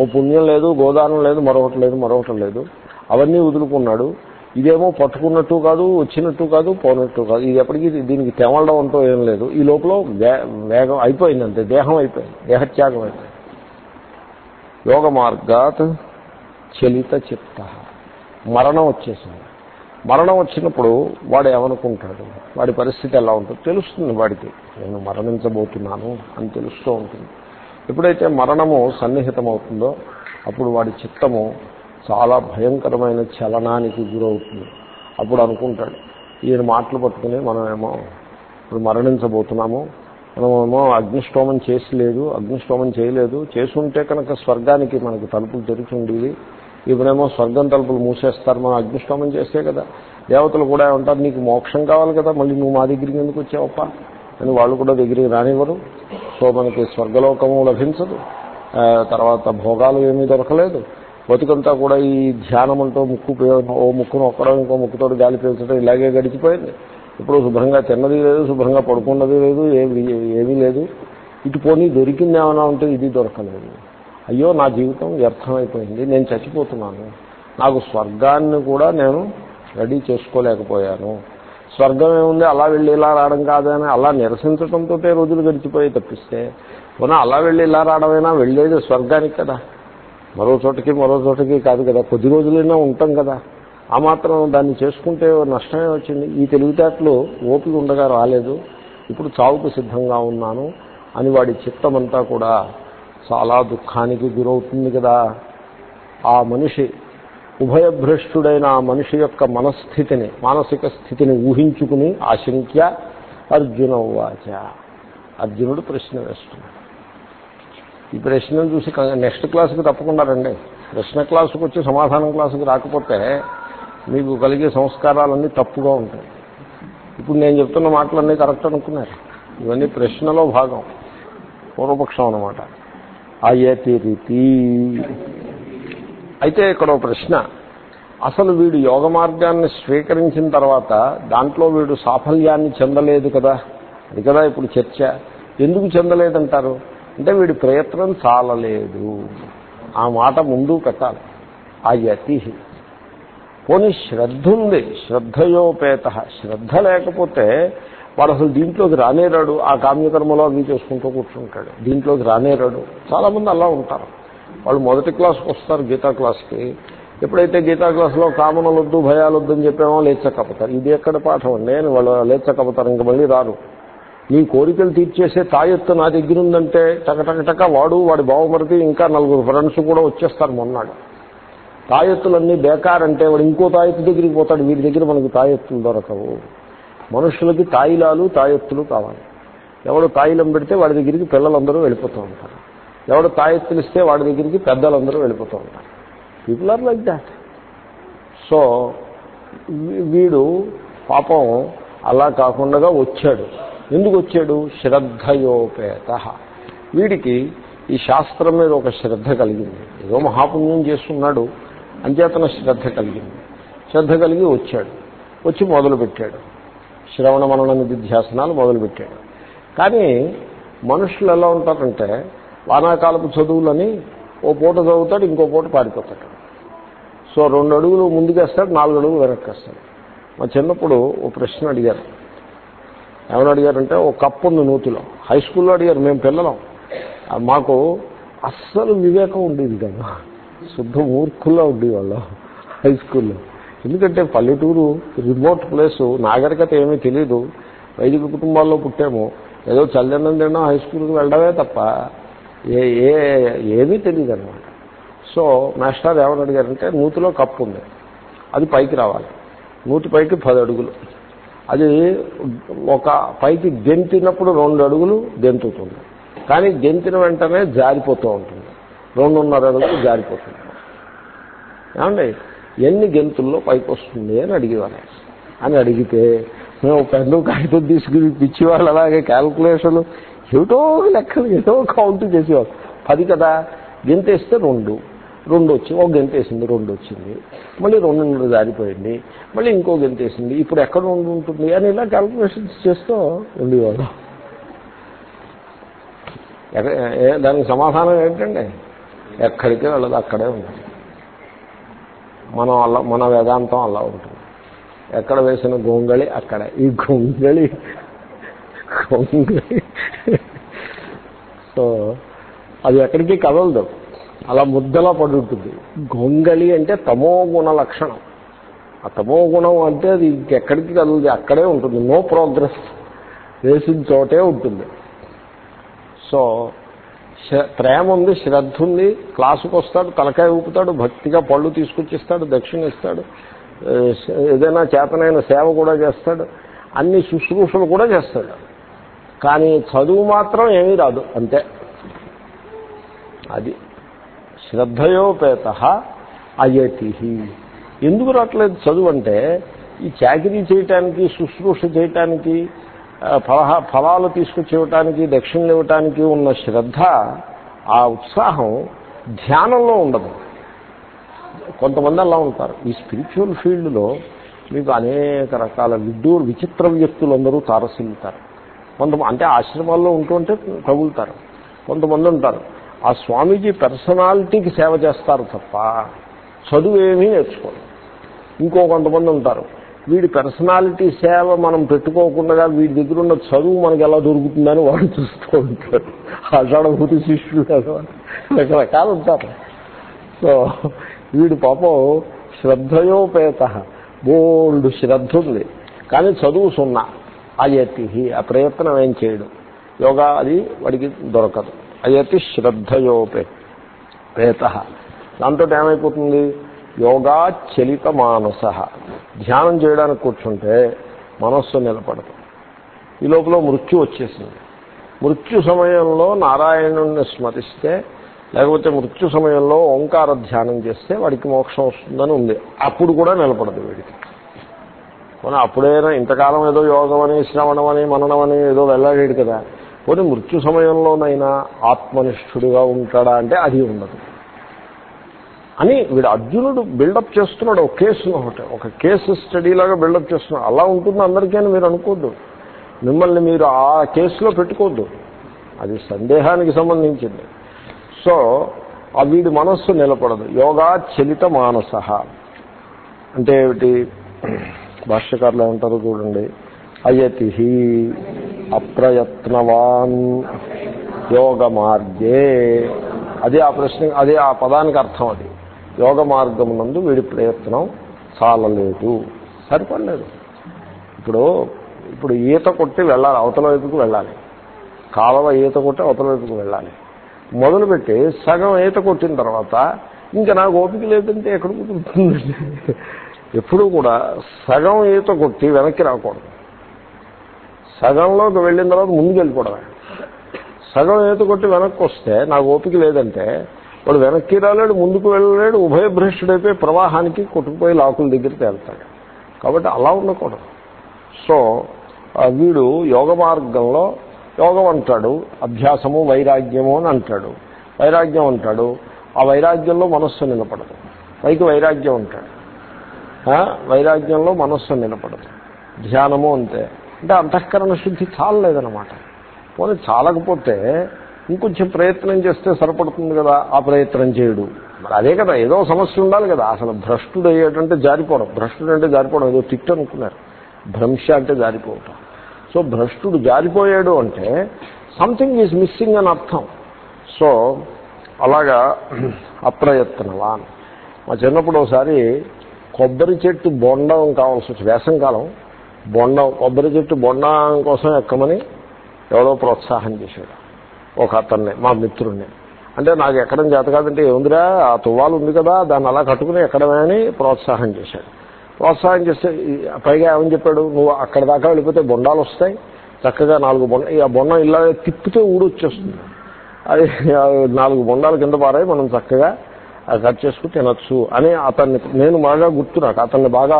ఓ పుణ్యం లేదు గోదానం లేదు మరొకటి లేదు మరొకటి లేదు. అవన్నీ వదులుకున్నాడు. ఇదేమో పట్టుకున్నట్టు కాదు వచ్చినట్టు కాదు పోనట్టు కాదు. ఇది ఎప్పటికీ దీనికి తెమలడం అంటూ ఏం లేదు. ఈ లోపల వే- వేగం అయిపోయింది అంతే. దేహం అయిపోయింది. దేహత్యాగం అయిపోయింది. యోగ మార్గాత్ చలిత చిత్త. మరణం వచ్చేసింది. మరణం వచ్చినప్పుడు వాడు ఏమనుకుంటాడు? వాడి పరిస్థితి ఎలా ఉంటుందో? తెలుస్తుంది వాడికి. నేను మరణించబోతున్నాను అని తెలుస్తూ ఉంటుంది. ఎప్పుడైతే మరణము సన్నిహితమవుతుందో అప్పుడు వాడి చిత్తము చాలా భయంకరమైన చలనానికి గురవుతుంది. అప్పుడు అనుకుంటాడు ఈయన మాటలు పట్టుకుని మనమేమో ఇప్పుడు మరణించబోతున్నాము మనమేమో అగ్నిష్టోమం చేసి లేదు అగ్నిష్టోమం చేయలేదు చేసుంటే కనుక స్వర్గానికి మనకి తలుపులు తెరిచి ఉండేవి ఇప్పుడేమో స్వర్గం తలుపులు మూసేస్తారు మనం అగ్నిష్టోమం చేస్తే కదా దేవతలు కూడా ఉంటారు నీకు మోక్షం కావాలి కదా మళ్ళీ నువ్వు మా దగ్గరికి ఎందుకు వచ్చావప్ప? అని వాళ్ళు కూడా దగ్గరికి రానివ్వరు. సో మనకి స్వర్గలోకము లభించదు. తర్వాత భోగాలు ఏమీ దొరకలేదు. బతుకంతా కూడా ఈ ధ్యానం అంటూ ముక్కు ఓ ముక్కును ఒక్కడం ఇంకో ముక్కుతో గాలి పీల్చడం ఇలాగే గడిచిపోయింది. ఇప్పుడు శుభ్రంగా తిన్నది లేదు శుభ్రంగా పడుకున్నది లేదు ఏమి ఏమీ లేదు. ఇటు పోనీ దొరికింది ఏమైనా ఉంటే ఇది దొరకలేదు. అయ్యో నా జీవితం వ్యర్థమైపోయింది నేను చచ్చిపోతున్నాను. నాకు స్వర్గాన్ని కూడా నేను రెడీ చేసుకోలేకపోయాను. స్వర్గం ఏముంది? అలా వెళ్ళి ఇలా రావడం కాదని అలా నిరసించడంతో రోజులు గడిచిపోయి తప్పిస్తే. పోనీ అలా వెళ్ళి ఇలా రావడమైనా వెళ్ళేది స్వర్గానికి కదా. మరో చోటకి మరో చోటకి కాదు కదా. కొద్ది రోజులైనా ఉంటాం కదా. ఆ మాత్రం దాన్ని చేసుకుంటే నష్టమే వచ్చింది. ఈ తెలివితేటలు ఓపిక ఉండగా రాలేదు. ఇప్పుడు చావుకు సిద్ధంగా ఉన్నాను అని వాడి చిత్తమంతా కూడా చాలా దుఃఖానికి గురవుతుంది కదా. ఆ మనిషి ఉభయభ్రష్టుడైన ఆ మనిషి యొక్క మనస్థితిని మానసిక స్థితిని ఊహించుకుని ఆశంక్య అర్జున ఉవాచ. అర్జునుడు ప్రశ్న వేస్తున్నాడు. ఈ ప్రశ్నను చూసి క- నెక్స్ట్ క్లాస్కి తప్పకుండా రండి. ప్రశ్న క్లాసుకు వచ్చి సమాధానం క్లాసుకి రాకపోతే మీకు కలిగే సంస్కారాలన్నీ తప్పుగా ఉంటాయి. ఇప్పుడు నేను చెప్తున్న మాటలన్నీ కరెక్ట్ అనుకున్నారు. ఇవన్నీ ప్రశ్నలో భాగం. పూర్వపక్షం అనమాట అయతి రీతి. అయితే ఇక్కడ ఒక ప్రశ్న. అసలు వీడు యోగ మార్గాన్ని స్వీకరించిన తర్వాత దాంట్లో వీడు సాఫల్యాన్ని చెందలేదు కదా? అది కదా ఇప్పుడు చర్చ. ఎందుకు చెందలేదంటారు? అంటే వీడి ప్రయత్నం చాలలేదు. ఆ మాట ముందు పెట్టాలి. ఆ యతి. పోనీ శ్రద్ధ ఉంది శ్రద్ధయోపేత. శ్రద్ధ లేకపోతే వాడు అసలు దీంట్లోకి రానేరాడు. ఆ కామ్యకర్మలో అవి చేసుకుంటూ కూర్చుంటాడు. దీంట్లోకి రానేరాడు. చాలామంది అలా ఉంటారు. వాళ్ళు మొదటి క్లాస్కి వస్తారు గీతా క్లాస్కి. ఎప్పుడైతే గీతా క్లాస్లో కామనలు వద్దు భయాలు అని చెప్పామో లేచకపోతారు. ఇది ఎక్కడ పాఠం? అండి అని వాళ్ళు లేచకపోతారు. ఇంక మళ్ళీ రారు. నీ కోరికలు తీర్చేసే తాయెత్తు నా దగ్గర ఉందంటే టకటకటక వాడు వాడి బావమరిది ఇంకా నలుగురు ఫ్రెండ్స్ కూడా వచ్చేస్తారు మొన్నాడు. తాయెత్తులన్నీ బేకారంటే వాడు ఇంకో తాయెత్తు దగ్గరికి పోతాడు. వీడి దగ్గర మనకి తాయెత్తులు దొరకవు. మనుషులకి తాయిలాలు తాయెత్తులు కావాలి. ఎవడు తాయిలం పెడితే వాడి దగ్గరికి పిల్లలందరూ వెళ్ళిపోతూ ఉంటారు. ఎవడు తాయెత్తులు ఇస్తే వాడి దగ్గరికి పెద్దలందరూ వెళ్ళిపోతూ ఉంటారు. People are like that so వీడు పాపం అలా కాకుండా వచ్చాడు. ఎందుకు వచ్చాడు శ్రద్ధయోపేత. వీడికి ఈ శాస్త్రం మీద ఒక శ్రద్ధ కలిగింది. ఏదో మహాపుణ్యం చేస్తున్నాడు అంచేతన శ్రద్ధ కలిగింది. శ్రద్ధ కలిగి వచ్చాడు. వచ్చి మొదలుపెట్టాడు. శ్రవణ మనన నిధిధ్యాసనాలు మొదలుపెట్టాడు. కానీ మనుషులు ఎలా ఉంటారంటే వానాకాలపు చదువులని ఓ పూట చదువుతాడు ఇంకో పూట పారిపోతాడు. సో రెండు అడుగులు ముందుకేస్తాడు నాలుగు అడుగులు వెనక్కేస్తాడు. మా చిన్నప్పుడు ఓ ప్రశ్న అడిగారు. ఏమని అడిగారంటే ఒక కప్పు ఉంది నూతిలో. హై స్కూల్లో అడిగారు మేము పిల్లలం. మాకు అస్సలు వివేకం ఉండేది కదా. శుద్ధ మూర్ఖుల్లో ఉండేవాళ్ళం హై స్కూల్లో ఎందుకంటే పల్లెటూరు రిమోట్ ప్లేసు నాగరికత ఏమీ తెలీదు. వైదిక కుటుంబాల్లో పుట్టాము. ఏదో చల్లన్నం తినడం హై స్కూల్కి వెళ్ళడమే తప్ప ఏ ఏ ఏమీ తెలియదు అనమాట సో మాస్టర్ ఏమని అడిగారంటే నూతిలో కప్పు ఉంది. అది పైకి రావాలి. నూతి పైకి పది అడుగులు. అది ఒక పైకి గెంతినప్పుడు రెండు అడుగులు గెంతుతుంది. కానీ గెంతిన వెంటనే జారిపోతూ ఉంటుంది. రెండున్నర అడుగులు జారిపోతుంది. ఏమండి? ఎన్ని గెంతుల్లో పైకి వస్తుంది అని అడిగేవారు అని అడిగితే మేము పెన్ను కాగితం తీసుకుని పిచ్చివాళ్ళు అలాగే క్యాల్కులేషన్ ఏమిటో లెక్కలు ఏదో కౌంట్ చేసేవాళ్ళు. పది కదా? గెంతేస్తే రెండు. రెండు వచ్చి ఒక గెంతేసింది రెండు వచ్చింది మళ్ళీ రెండున్నర జారిపోయింది మళ్ళీ ఇంకో గెంతేసింది. ఇప్పుడు ఎక్కడ ఉండి ఉంటుంది అని ఇలా క్యాల్కులేషన్స్ చేస్తూ ఉండేవాళ్ళు దానికి సమాధానం ఏంటండి? ఎక్కడికి వెళ్ళదు అక్కడే ఉంటుంది. మనం అలా మన వేదాంతం అలా ఉంటుంది. ఎక్కడ వేసిన గొంగళి అక్కడే. ఈ గొంగళి గొంగళి. సో అది ఎక్కడికి కదలదు. అలా ముద్దలా పడి ఉంటుంది గొంగళి అంటే తమో గుణ లక్షణం. ఆ తమో గుణం అంటే అది ఇంకెక్కడికి కదలదు అక్కడే ఉంటుంది. No progress. వేసిన చోటే ఉంటుంది. సో ప్రేమ ఉంది శ్రద్ధ ఉంది క్లాసుకు వస్తాడు తలకాయ ఊపుతాడు భక్తిగా పళ్ళు తీసుకొచ్చిస్తాడు దక్షిణ ఇస్తాడు ఏదైనా చేతనైన సేవ కూడా చేస్తాడు అన్ని శుశ్రూషలు కూడా చేస్తాడు. కానీ చదువు మాత్రం ఏమీ రాదు. అంతే. అది. శ్రద్ధయోపేత అయతి. ఎందుకు రావట్లేదు చదువు అంటే ఈ చాకరీ చేయటానికి శుశ్రూష చేయటానికి ఫలహా ఫలాలు తీసుకొచ్చేవటానికి దక్షిణలు ఇవ్వటానికి ఉన్న శ్రద్ధ ఆ ఉత్సాహం ధ్యానంలో ఉండదు. కొంతమంది అలా ఉంటారు. ఈ స్పిరిచువల్ ఫీల్డ్లో మీకు అనేక రకాల విడ్డూరు విచిత్ర వ్యక్తులు అందరూ తారసిల్లుతారు కొంతమంది అంటే ఆశ్రమాల్లో ఉంటుంటే తగులుతారు. కొంతమంది ఉంటారు. ఆ స్వామీజీ పర్సనాలిటీకి సేవ చేస్తారు తప్ప చదువు ఏమీ నేర్చుకోరు. ఇంకో కొంతమంది ఉంటారు. వీడి పర్సనాలిటీ సేవ మనం పెట్టుకోకుండా వీడి దగ్గర ఉన్న చదువు మనకి ఎలా దొరుకుతుందని వాడు చూస్తూ ఉంటారు ఆషాఢభూతి శిష్యుడు రకరకాలు ఉంటారు. సో వీడు పాపం శ్రద్ధయోపేత బోల్డ్ శ్రద్ధ ఉంది కానీ చదువు సున్నా. అయతి ఆ ప్రయత్నం ఏం చేయడు. యోగా అది వాడికి దొరకదు. అయతి శ్రద్ధయోపే పేత దాంతో ఏమైపోతుంది? యోగా చలిత మానస ధ్యానం చేయడానికి కూర్చుంటే మనస్సు నిలబడదు. ఈ లోపల మృత్యు వచ్చేసింది. మృత్యు సమయంలో నారాయణుణ్ణి స్మరిస్తే లేకపోతే మృత్యు సమయంలో ఓంకార ధ్యానం చేస్తే వాడికి మోక్షం వస్తుందని ఉంది. అప్పుడు కూడా నిలబడదు వీడికి. కానీ అప్పుడైనా ఇంతకాలం ఏదో యోగం అని శ్రవణం అని మననం అని ఏదో వెళ్ళాడు కదా. పోనీ మృత్యు సమయంలోనైనా ఆత్మనిష్ఠుడిగా ఉంటాడా అంటే అది ఉండదు. అని వీడు అర్జునుడు బిల్డప్ చేస్తున్నాడు ఒక కేసును ఒకటి. ఒక కేసు స్టడీలాగా బిల్డప్ చేస్తున్నాడు. అలా ఉంటుంది అందరికీ అని మీరు అనుకోద్దు. మిమ్మల్ని మీరు ఆ కేసులో పెట్టుకోవద్దు అది సందేహానికి సంబంధించింది. సో ఆ వీడి మనస్సు నిలబడదు. యోగా చలిత మానస. అంటే ఏమిటి? భాష్యకారులు ఏమంటారు చూడండి. అయతి అప్రయత్నవాన్. యోగ మార్గే అదే ఆ ప్రశ్న అదే ఆ పదానికి అర్థం అది. యోగ మార్గం నందు వీడి ప్రయత్నం చాలలేదు. సరిపడలేదు. ఇప్పుడు ఇప్పుడు ఈత కొట్టి వెళ్ళాలి అవతల వైపుకు వెళ్ళాలి. కాలువ ఈత కొట్టి అవతల వైపుకు వెళ్ళాలి. మొదలుపెట్టి సగం ఈత కొట్టిన తర్వాత ఇంకా నాకు ఓపిక లేదంటే ఎక్కడ కుదురుతుందండి ఎప్పుడు కూడా సగం ఈత కొట్టి వెనక్కి రాకూడదు. సగంలోకి వెళ్ళిన తర్వాత ముందుకు వెళ్ళిపోవడమే సగం ఈత కొట్టి వెనక్కి వస్తే నాకు ఓపిక లేదంటే వాడు వెనక్కి రాలేడు ముందుకు వెళ్ళలేడు ఉభయభ్రష్టుడైపోయి ప్రవాహానికి కొట్టుకుపోయి లాకుల దగ్గరికి వెళ్తాడు. కాబట్టి అలా ఉండకూడదు. సో వీడు యోగ మార్గంలో యోగం అంటాడు అభ్యాసము వైరాగ్యము అని అంటాడు. వైరాగ్యం అంటాడు. ఆ వైరాగ్యంలో మనస్సు నిలబడదు. పైకి వైరాగ్యం అంటాడు. వైరాగ్యంలో మనస్సు నిలబడదు. ధ్యానము అంతే. అంటే అంతఃకరణ శుద్ధి చాలలేదనమాట పోనీ చాలకపోతే ఇంకొంచెం ప్రయత్నం చేస్తే సరిపడుతుంది కదా ఆ ప్రయత్నం చేయడు. మరి అదే కదా ఏదో సమస్య ఉండాలి కదా. అసలు భ్రష్టుడు అయ్యేటంటే జారిపోవడం. భ్రష్టుడు అంటే జారిపోవడం. ఏదో తిట్టు అనుకున్నారు. భ్రంశ అంటే జారిపోవటం. సో భ్రష్టుడు జారిపోయాడు అంటే సంథింగ్ ఈజ్ మిస్సింగ్ అని అర్థం. సో అలాగా అప్రయత్నవాన్. మా చిన్నప్పుడు ఒకసారి కొబ్బరి చెట్టు బొండం కావాల్సి వచ్చి వేసంకాలం బొండం కొబ్బరి చెట్టు బొండం కోసం ఎక్కమని ఎవరో ప్రోత్సాహం చేశాడు. ఒక అతన్ని మా మిత్రుడిని అంటే నాకు ఎక్కడం చేత కాదంటే ఏముందిరా ఆ తువ్వాలు ఉంది కదా దాన్ని అలా కట్టుకుని ఎక్కడమే అని ప్రోత్సాహం చేశాడు. ప్రోత్సాహం చేస్తే పైగా ఏమని చెప్పాడు నువ్వు అక్కడ దాకా వెళ్ళిపోతే బొండాలు వస్తాయి. చక్కగా నాలుగు బొండ ఆ బొండం ఇలా తిప్పితే ఊడొచ్చేస్తుంది అది నాలుగు బొండాలు కింద పారాయి మనం చక్కగా అది కట్ చేసుకుని తినొచ్చు అని అతన్ని నేను బాగా గుర్తు నాకు అతన్ని బాగా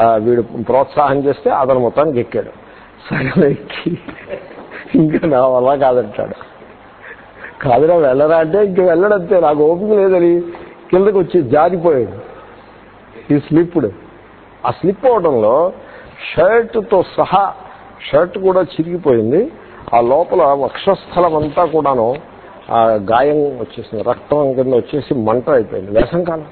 వీడు ప్రోత్సాహం చేస్తే అతను మొత్తానికి ఎక్కాడు సగం ఎక్కి ఇంకా నా వల్ల కాదంటాడు. కాదురా వెళ్ళరా అంటే ఇంక వెళ్ళడంతే నాకు ఓపిక లేదని కిందకి వచ్చి జారిపోయాడు. ఈ స్లిప్డ్. ఆ స్లిప్ అవడంలో షర్ట్తో సహా షర్ట్ కూడా చిరిగిపోయింది. ఆ లోపల వక్షస్థలం అంతా కూడాను ఆ గాయం వచ్చేసింది. రక్తం కింద వచ్చేసి మంట అయిపోయింది. వేసంకాలం.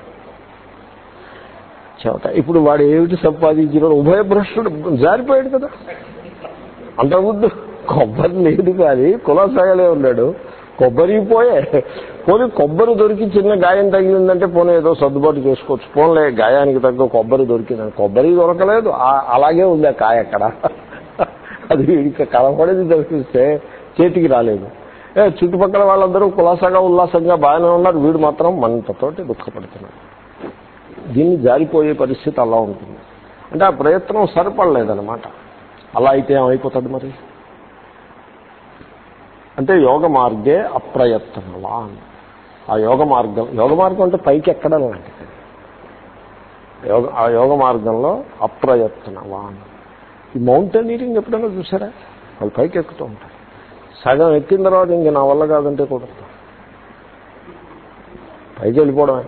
చెవట ఇప్పుడు వాడు ఏమిటి సంపాదించిన ఉభయభ్రష్టుడు జారిపోయాడు కదా. అంతకుముందు కొబ్బరి లేదు కానీ కులాసాగలే ఉన్నాడు. కొబ్బరి పోయే. పోనీ కొబ్బరి దొరికి చిన్న గాయం తగిలిందంటే పోనీ ఏదో సర్దుబాటు చేసుకోవచ్చు. పోన్లే గాయానికి తగ్గ కొబ్బరి దొరికిందని కొబ్బరి దొరకలేదు. అలాగే ఉంది ఆ కాయ అక్కడ. అది వీడికి కనపడేది దొరికిస్తే చేతికి రాలేదు. ఏ చుట్టుపక్కల వాళ్ళందరూ కులాసగా ఉల్లాసంగా బాగానే ఉన్నారు. వీడు మాత్రం మనంతతోటి దుఃఖపడుతున్నాడు. దీన్ని జారిపోయే పరిస్థితి అలా ఉంటుంది. అంటే ఆ ప్రయత్నం సరిపడలేదన్నమాట. అలా అయితే ఏమైపోతుంది మరి? అంటే యోగ మార్గే అప్రయత్నలా ఆ యోగ మార్గం యోగ మార్గం అంటే పైకి ఎక్కడం లాంటిది? యోగ ఆ యోగ మార్గంలో అప్రయత్నవాన్ ఈ మౌంటైనీరింగ్ ఎప్పుడైనా చూసారా? వాళ్ళు పైకి ఎక్కుతూ ఉంటారు సగం ఎక్కిన తర్వాత ఇంక నా వల్ల కాదంటే కుదరదు. పైకి వెళ్ళిపోవడమే.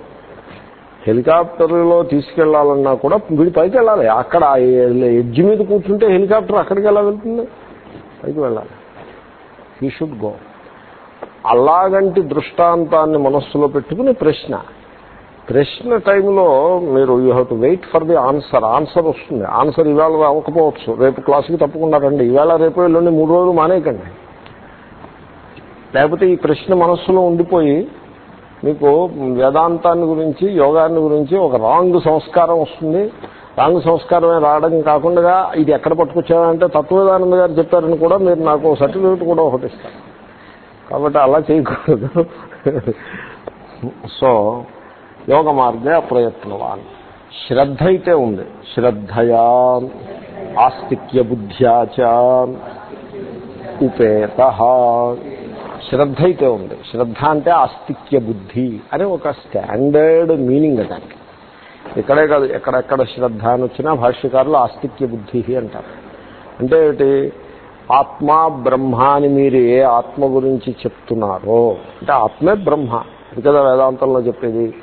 హెలికాప్టర్లో తీసుకెళ్ళాలన్నా కూడా వీడి పైకి వెళ్ళాలి. అక్కడ ఎడ్జ్ మీద కూర్చుంటే హెలికాప్టర్ అక్కడికి ఎలా వెళ్తుంది? పైకి వెళ్ళాలి. హీ షుడ్ గో అలాగంటి దృష్టాంతాన్ని మనస్సులో పెట్టుకుని ప్రశ్న. ప్రశ్న టైంలో మీరు you have to wait for the answer answer వస్తుంది. ఆన్సర్ ఇవాళ రావకపోవచ్చు రేపు క్లాసుకి తప్పకుండా రండి. ఇవాళ రేపు ఎల్లుండి మూడు రోజులు మానేయకండి. లేకపోతే ఈ ప్రశ్న మనస్సులో ఉండిపోయి మీకు వేదాంతాన్ని గురించి యోగాన్ని గురించి ఒక రాంగ్ సంస్కారం వస్తుంది. రాంగ్ సంస్కారమే రావడం కాకుండా ఇది ఎక్కడ పట్టుకొచ్చారంటే తత్వవేదానంద గారు చెప్పారని కూడా మీరు నాకు సర్టిఫికేట్ కూడా ఒకటి ఇస్తారు. కాబట్టి అలా చేయకూడదు. సో యోగ మార్గే అప్రయత్నవాన్ శ్రద్ధ అయితే ఉంది. శ్రద్ధయా ఆస్తిక్య బుద్ధ్యాచ ఉపేత. శ్రద్ధ అయితే ఉంది. శ్రద్ధ అంటే ఆస్తిక్య బుద్ధి అని ఒక స్టాండర్డ్ మీనింగ్ దానికి. ఇక్కడే కాదు ఎక్కడెక్కడ శ్రద్ధ అని వచ్చినా భాష్యకారులు ఆస్తిక్య బుద్ధి అంటారు. అంటే ఏమిటి? ఆత్మ బ్రహ్మ అని మీరు ఏ ఆత్మ గురించి చెప్తున్నారో. అంటే ఆత్మే బ్రహ్మ. అది కదా వేదాంతంలో చెప్పేది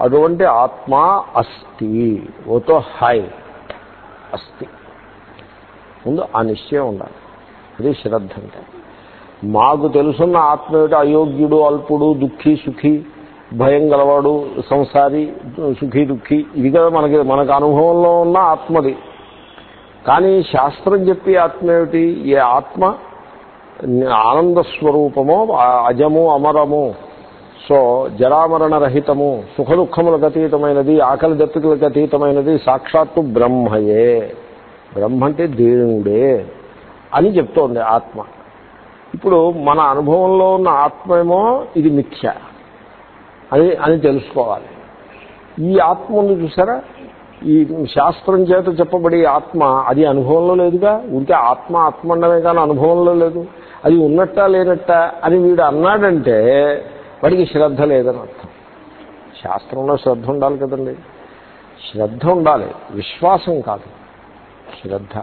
అటువంటి ఆత్మ అస్థి ఓతో హై అస్థి. ముందు ఆ నిశ్చయం ఉండాలి. అది శ్రద్ధ అంటే. మాకు తెలుసున్న ఆత్మ ఏమిటి? అయోగ్యుడు అల్పుడు దుఃఖి సుఖి భయం గలవాడు సంసారి సుఖీ దుఃఖి. ఇది కదా మనకి మనకు అనుభవంలో ఉన్న ఆత్మది. కానీ శాస్త్రం చెప్పి ఆత్మ ఏమిటి? ఏ ఆత్మ? ఆనంద స్వరూపమో అజము అమరము. సో జరామరణ రహితము సుఖ దుఃఖములకు అతీతమైనది ఆకలి దప్పికలకు అతీతమైనది సాక్షాత్తు బ్రహ్మయే. బ్రహ్మ అంటే దేవుడే అని చెప్తోంది ఆత్మ. ఇప్పుడు మన అనుభవంలో ఉన్న ఆత్మ ఏమో ఇది మిథ్య. అని అని తెలుసుకోవాలి. ఈ ఆత్మ ఉంది చూసారా? ఈ శాస్త్రం చేత చెప్పబడి ఆత్మ అది అనుభవంలో లేదుగా? ఉంటే ఆత్మ ఆత్మ అండమే కానీ అనుభవంలో లేదు. అది ఉన్నట్ట లేనట్ట అని వీడు అన్నాడంటే వాడికి శ్రద్ధ లేదని అర్థం. శాస్త్రంలో శ్రద్ధ ఉండాలి కదండి. శ్రద్ధ ఉండాలి. విశ్వాసం కాదు. శ్రద్ధ.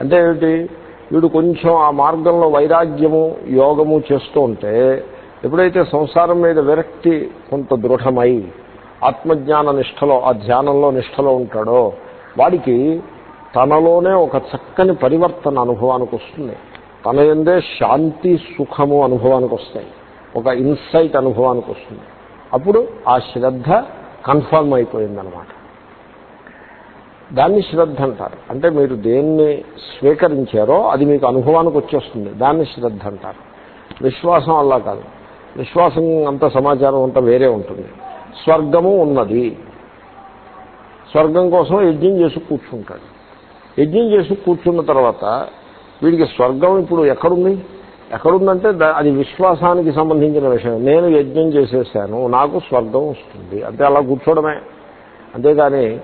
అంటే ఏమిటి? వీడు కొంచెం ఆ మార్గంలో వైరాగ్యము యోగము చేస్తూ ఉంటే ఎప్పుడైతే సంసారం మీద విరక్తి కొంత దృఢమై ఆత్మజ్ఞాన నిష్టలో ఆ ధ్యానంలో నిష్టలో ఉంటాడో వాడికి తనలోనే ఒక చక్కని పరివర్తన అనుభవానికి వస్తుంది. తన ఎందే శాంతి సుఖము అనుభవానికి వస్తాయి. ఒక ఇన్సైట్ అనుభవానికి వస్తుంది. అప్పుడు ఆ శ్రద్ధ కన్ఫర్మ్ అయిపోయిందనమాట. దాన్ని శ్రద్ధ అంటారు అంటే మీరు దేన్ని స్వీకరించారో అది మీకు అనుభవానికి వచ్చేస్తుంది. దాన్ని శ్రద్ధ అంటారు విశ్వాసం అలా కాదు. విశ్వాసం అంత సమాచారం అంతా వేరే ఉంటుంది. స్వర్గము ఉన్నది. స్వర్గం కోసం యజ్ఞం చేసి కూర్చుంటాడు. యజ్ఞం చేసి కూర్చున్న తర్వాత వీడికి స్వర్గం ఇప్పుడు ఎక్కడుంది? ఎక్కడుందంటే దా- అది విశ్వాసానికి సంబంధించిన విషయం. నేను యజ్ఞం చేసేసాను నాకు స్వర్గం వస్తుంది. అంటే అలా కూర్చోవడమే. అంతేగాని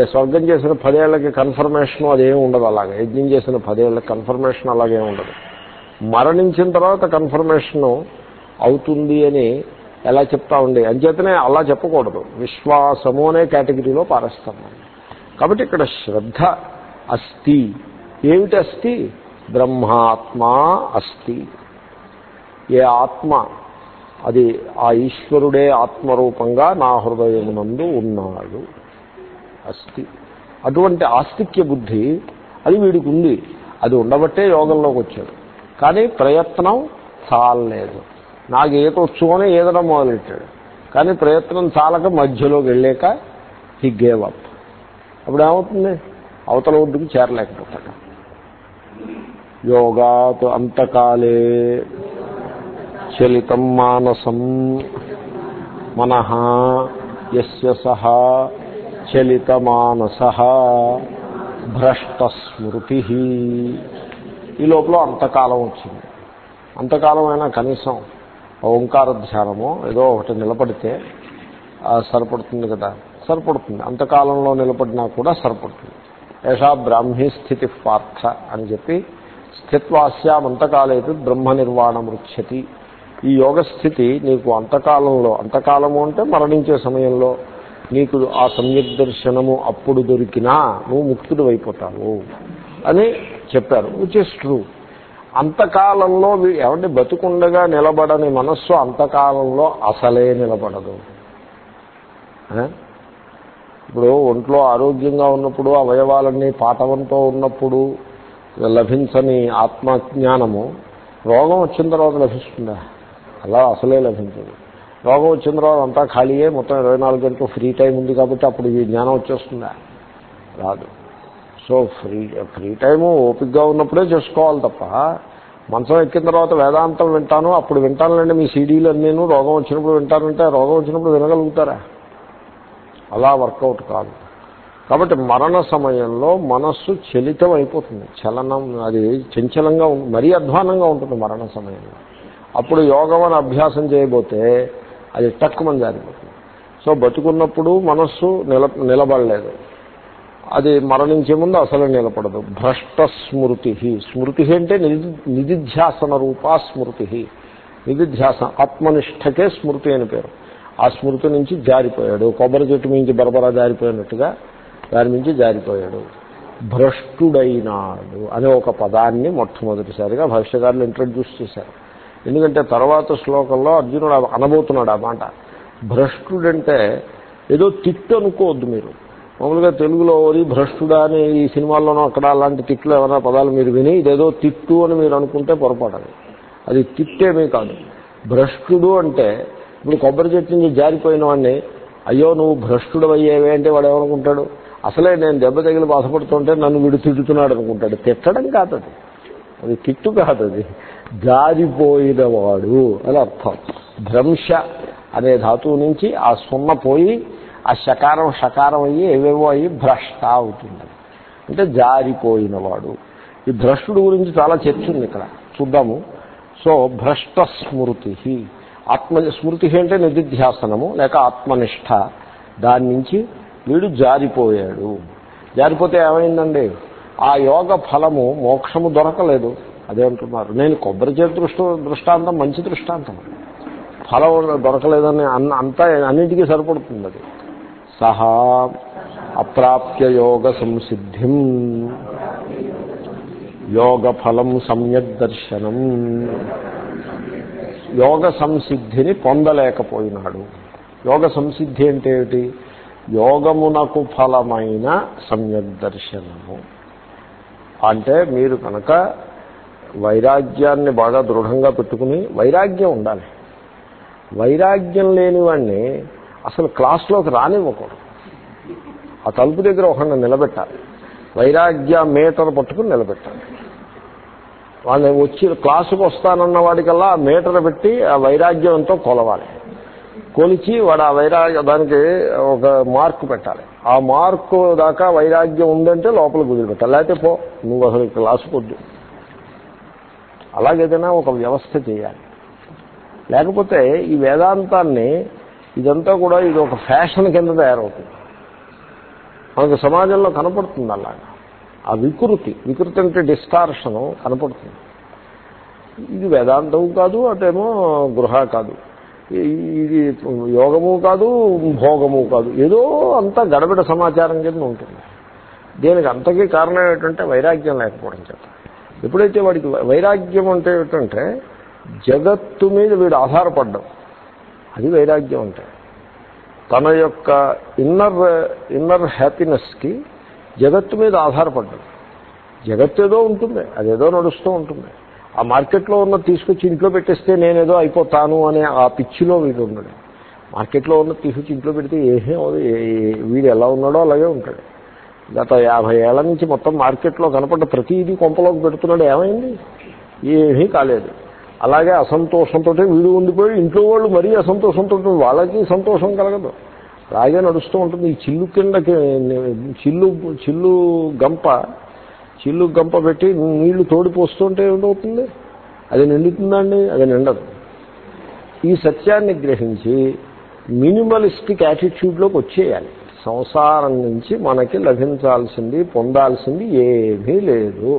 స్వర్గం చేసిన పదేళ్ళకి కన్ఫర్మేషన్ అదేమి ఉండదు అలాగే. యజ్ఞం చేసిన పదేళ్ళకి కన్ఫర్మేషన్ అలాగే ఉండదు. మరణించిన తర్వాత కన్ఫర్మేషన్ అవుతుంది అని ఎలా చెప్తా ఉండే అంచేతనే అలా చెప్పకూడదు. విశ్వాసము అనే కేటగిరీలో పారేస్తాం కాబట్టి ఇక్కడ శ్రద్ధ అస్థి. ఏమిటి అస్థి? బ్రహ్మాత్మా అస్థి. ఏ ఆత్మ అది ఆ ఈశ్వరుడే ఆత్మరూపంగా నా హృదయమునందు ఉన్నాడు. అస్థి. అటువంటి ఆస్తిక్య బుద్ధి అది వీడికి ఉంది. అది ఉండబట్టే యోగంలోకి వచ్చాడు. కానీ ప్రయత్నం చాలలేదు. నాకు ఈత వచ్చు అని ఈదడం మొదలెట్టాడు. కానీ ప్రయత్నం చాలక మధ్యలోకి వెళ్ళాక హీ గేవ్ అప్ అప్పుడు ఏమవుతుంది? అవతల ఒడ్డుకి చేరలేకపోతాడు. యోగాత్ అంతకాలే చలితం మానసం. మనః యస్య సహా చలితమానస భ్రష్టస్మృతి. ఈ లోపల అంతకాలం వచ్చింది. అంతకాలం అయినా కనీసం ఓంకార ధ్యానమో ఏదో ఒకటి నిలబడితే సరిపడుతుంది కదా? సరిపడుతుంది. అంతకాలంలో నిలబడినా కూడా సరిపడుతుంది. ఏషా బ్రాహ్మీ స్థితి పార్థ అని చెప్పి స్థిత్వాస్యామంతకాలేదు బ్రహ్మ నిర్వాణం రుచ్యతి. ఈ యోగ స్థితి నీకు అంతకాలంలో అంతకాలము అంటే మరణించే సమయంలో నీకు ఆ సమ్యక్ దర్శనము అప్పుడు దొరికినా నువ్వు ముక్తుడు అయిపోతావు అని చెప్పారు విచ్ ఇస్ ట్రూ అంతకాలంలో వీ- ఏమంటే బతుకుండగా నిలబడని మనస్సు అంతకాలంలో అసలే నిలబడదు. ఇప్పుడు ఒంట్లో ఆరోగ్యంగా ఉన్నప్పుడు అవయవాలన్నీ పాటవంతో ఉన్నప్పుడు లభించని ఆత్మజ్ఞానము రోగం వచ్చిన తర్వాత లభిస్తుందా? అలా అసలే లభించదు. రోగం వచ్చిన తర్వాత అంతా ఖాళీయే మొత్తం ఇరవై నాలుగు గంటలు ఫ్రీ టైం ఉంది కాబట్టి అప్పుడు ఈ జ్ఞానం వచ్చేస్తుందా? రాదు. సో ఫ్రీ ఫ్రీ టైము ఓపిక్గా ఉన్నప్పుడే చేసుకోవాలి తప్ప మంచం ఎక్కిన తర్వాత వేదాంతం వింటాను అప్పుడు వింటానులేండి మీ సీడీలు అన్నీను రోగం వచ్చినప్పుడు వింటానంటే రోగం వచ్చినప్పుడు వినగలుగుతారా? అలా వర్కౌట్ కాదు. కాబట్టి మరణ సమయంలో మనస్సు చలితం అయిపోతుంది. చలనం అది చంచలంగా ఉం- మరీ అధ్వానంగా ఉంటుంది మరణ సమయంలో. అప్పుడు యోగం అని అభ్యాసం చేయబోతే అది తక్కువ జారిపోతుంది సో బతుకున్నప్పుడు మనస్సు నిల నిలబడలేదు. అది మరణించే ముందు అసలు నిలబడదు. భ్రష్ట స్మృతి స్మృతి అంటే నిధి నిధిధ్యాసన రూపా స్మృతి నిధిధ్యాసన ఆత్మనిష్టకే స్మృతి అని పేరు. ఆ స్మృతి నుంచి జారిపోయాడు. కొబ్బరి చెట్టు నుంచి బరబరా జారిపోయినట్టుగా దాని నుంచి జారిపోయాడు. భ్రష్టుడైనాడు అనే ఒక పదాన్ని మొట్టమొదటిసారిగా భాష్యకారులు ఇంట్రడ్యూస్ చేశారు. ఎందుకంటే తర్వాత శ్లోకంలో అర్జునుడు అనబోతున్నాడు ఆ మాట. భ్రష్టుడంటే ఏదో తిట్టు అనుకోవద్దు మీరు. మామూలుగా తెలుగులో ఓరి భ్రష్టుడా అని ఈ సినిమాల్లోనూ అక్కడ అలాంటి తిట్లు ఏమైనా పదాలు మీరు విని ఇదేదో తిట్టు అని మీరు అనుకుంటే పొరపాటు అది అది తిట్టేమీ కాదు. భ్రష్టుడు అంటే ఇప్పుడు కొబ్బరి చెట్టు నుంచి జారిపోయిన వాడిని అయ్యో నువ్వు భ్రష్టుడు అయ్యేవే అంటే వాడు ఏమనుకుంటాడు? అసలే నేను దెబ్బ తగిలి బాధపడుతుంటే నన్ను వీడు తిడుతున్నాడు అనుకుంటాడు. తిట్టడం కాదు అది అది తిట్టు కాదు అది జారిపోయినవాడు అని అర్థం. భ్రంశ అనే ధాతువు నుంచి ఆ సున్న పోయి ఆ శకారం షకారం అయ్యి ఏవేవో అయ్యి భ్రష్ట అవుతుంది. అంటే జారిపోయినవాడు. ఈ భ్రష్టుడు గురించి చాలా చర్చ ఉంది ఇక్కడ. చూద్దాము. సో భ్రష్ట స్మృతి ఆత్మ స్మృతి అంటే నిధిధ్యాసనము లేక ఆత్మనిష్ట. దాని నుంచి వీడు జారిపోయాడు. జారిపోతే ఏమైందండి? ఆ యోగ ఫలము మోక్షము దొరకలేదు. అదే అంటున్నారు. నేను కొబ్బరి చేతి దృష్టి దృష్టాంతం మంచి దృష్టాంతం. ఫలం దొరకలేదని అన్న అంతా అన్నింటికీ సరిపడుతుంది అది. సహా అప్రాప్య యోగ సంసిద్ధిం. యోగ ఫలం సమ్యక్ దర్శనం. యోగ సంసిద్ధిని పొందలేకపోయినాడు. యోగ సంసిద్ధి అంటే ఏమిటి? యోగమునకు ఫలమైన సమ్యక్ దర్శనము. అంటే మీరు కనుక వైరాగ్యాన్ని బాగా దృఢంగా పెట్టుకుని వైరాగ్యం ఉండాలి. వైరాగ్యం లేనివాడిని అసలు క్లాస్లోకి రానివ్వకూడదు. ఆ తలుపు దగ్గర ఒకరిని నిలబెట్టాలి. వైరాగ్య మీటర్ పట్టుకుని నిలబెట్టాలి. వాళ్ళని వచ్చి క్లాసుకు వస్తానన్న వాడికల్లా ఆ మీటర్ పెట్టి ఆ వైరాగ్యంతో కొలవాలి. కొలిచి వాడు ఆ వైరాగ్య దానికి ఒక మార్కు పెట్టాలి. ఆ మార్కు దాకా వైరాగ్యం ఉందంటే లోపల కుదిరిపెట్టాలి లేకపోతే పో నువ్వు అసలు క్లాసు కొద్దు అలాగేదైనా ఒక వ్యవస్థ చేయాలి. లేకపోతే ఈ వేదాంతాన్ని ఇదంతా కూడా ఇది ఒక ఫ్యాషన్ కింద తయారవుతుంది. మనకు సమాజంలో కనపడుతుంది అలాగా. ఆ వికృతి వికృతి అంటే డిస్టార్షను కనపడుతుంది. ఇది వేదాంతం కాదు అటేమో గృహ కాదు. ఇది యోగము కాదు భోగము కాదు. ఏదో అంత గడబిడ సమాచారం కింద ఉంటుంది. దీనికి అంతకీ కారణం ఏంటంటే వైరాగ్యం లేకపోవడం చేత. ఎప్పుడైతే వాడికి వైరాగ్యం అంటే ఏమిటంటే జగత్తు మీద వీడు ఆధారపడ్డం. అది వైరాగ్యం అంటే. తన యొక్క ఇన్నర్ ఇన్నర్ హ్యాపీనెస్కి జగత్తు మీద ఆధారపడ్డం. జగత్తు ఏదో ఉంటుంది అదేదో నడుస్తూ ఉంటుంది. ఆ మార్కెట్లో ఉన్న తీసుకొచ్చి ఇంట్లో పెట్టేస్తే నేనేదో అయిపోతాను అనే ఆ పిచ్చిలో వీడు ఉన్నాడు మార్కెట్లో ఉన్న తీసుకొచ్చి ఇంట్లో పెడితే ఏమీ వీడు ఎలా ఉన్నాడో అలాగే ఉంటాడు. గత యాభై ఏళ్ళ నుంచి మొత్తం మార్కెట్లో కనపడ్డ ప్రతిదీ కొంపలోకి పెడుతున్నాడు. ఏమైంది? ఏమీ కాలేదు. అలాగే అసంతోషంతో వీడు ఉండిపోయి ఇంట్లో వాళ్ళు మరీ అసంతోషంతో వాళ్ళకి సంతోషం కలగదు. అలాగే నడుస్తూ ఉంటుంది. ఈ చిల్లు కిందకి చిల్లు చిల్లు గంప చిల్లు గంప పెట్టి నీళ్ళు తోడిపోస్తుంటే ఏమిటవుతుంది అది నిండుతుందండి? అది నిండదు. ఈ సత్యాన్ని గ్రహించి మినిమలిస్టిక్ యాటిట్యూడ్లోకి వచ్చేయాలి. సంసారం నుంచి మనకి లభించాల్సింది పొందాల్సింది ఏమీ లేదు.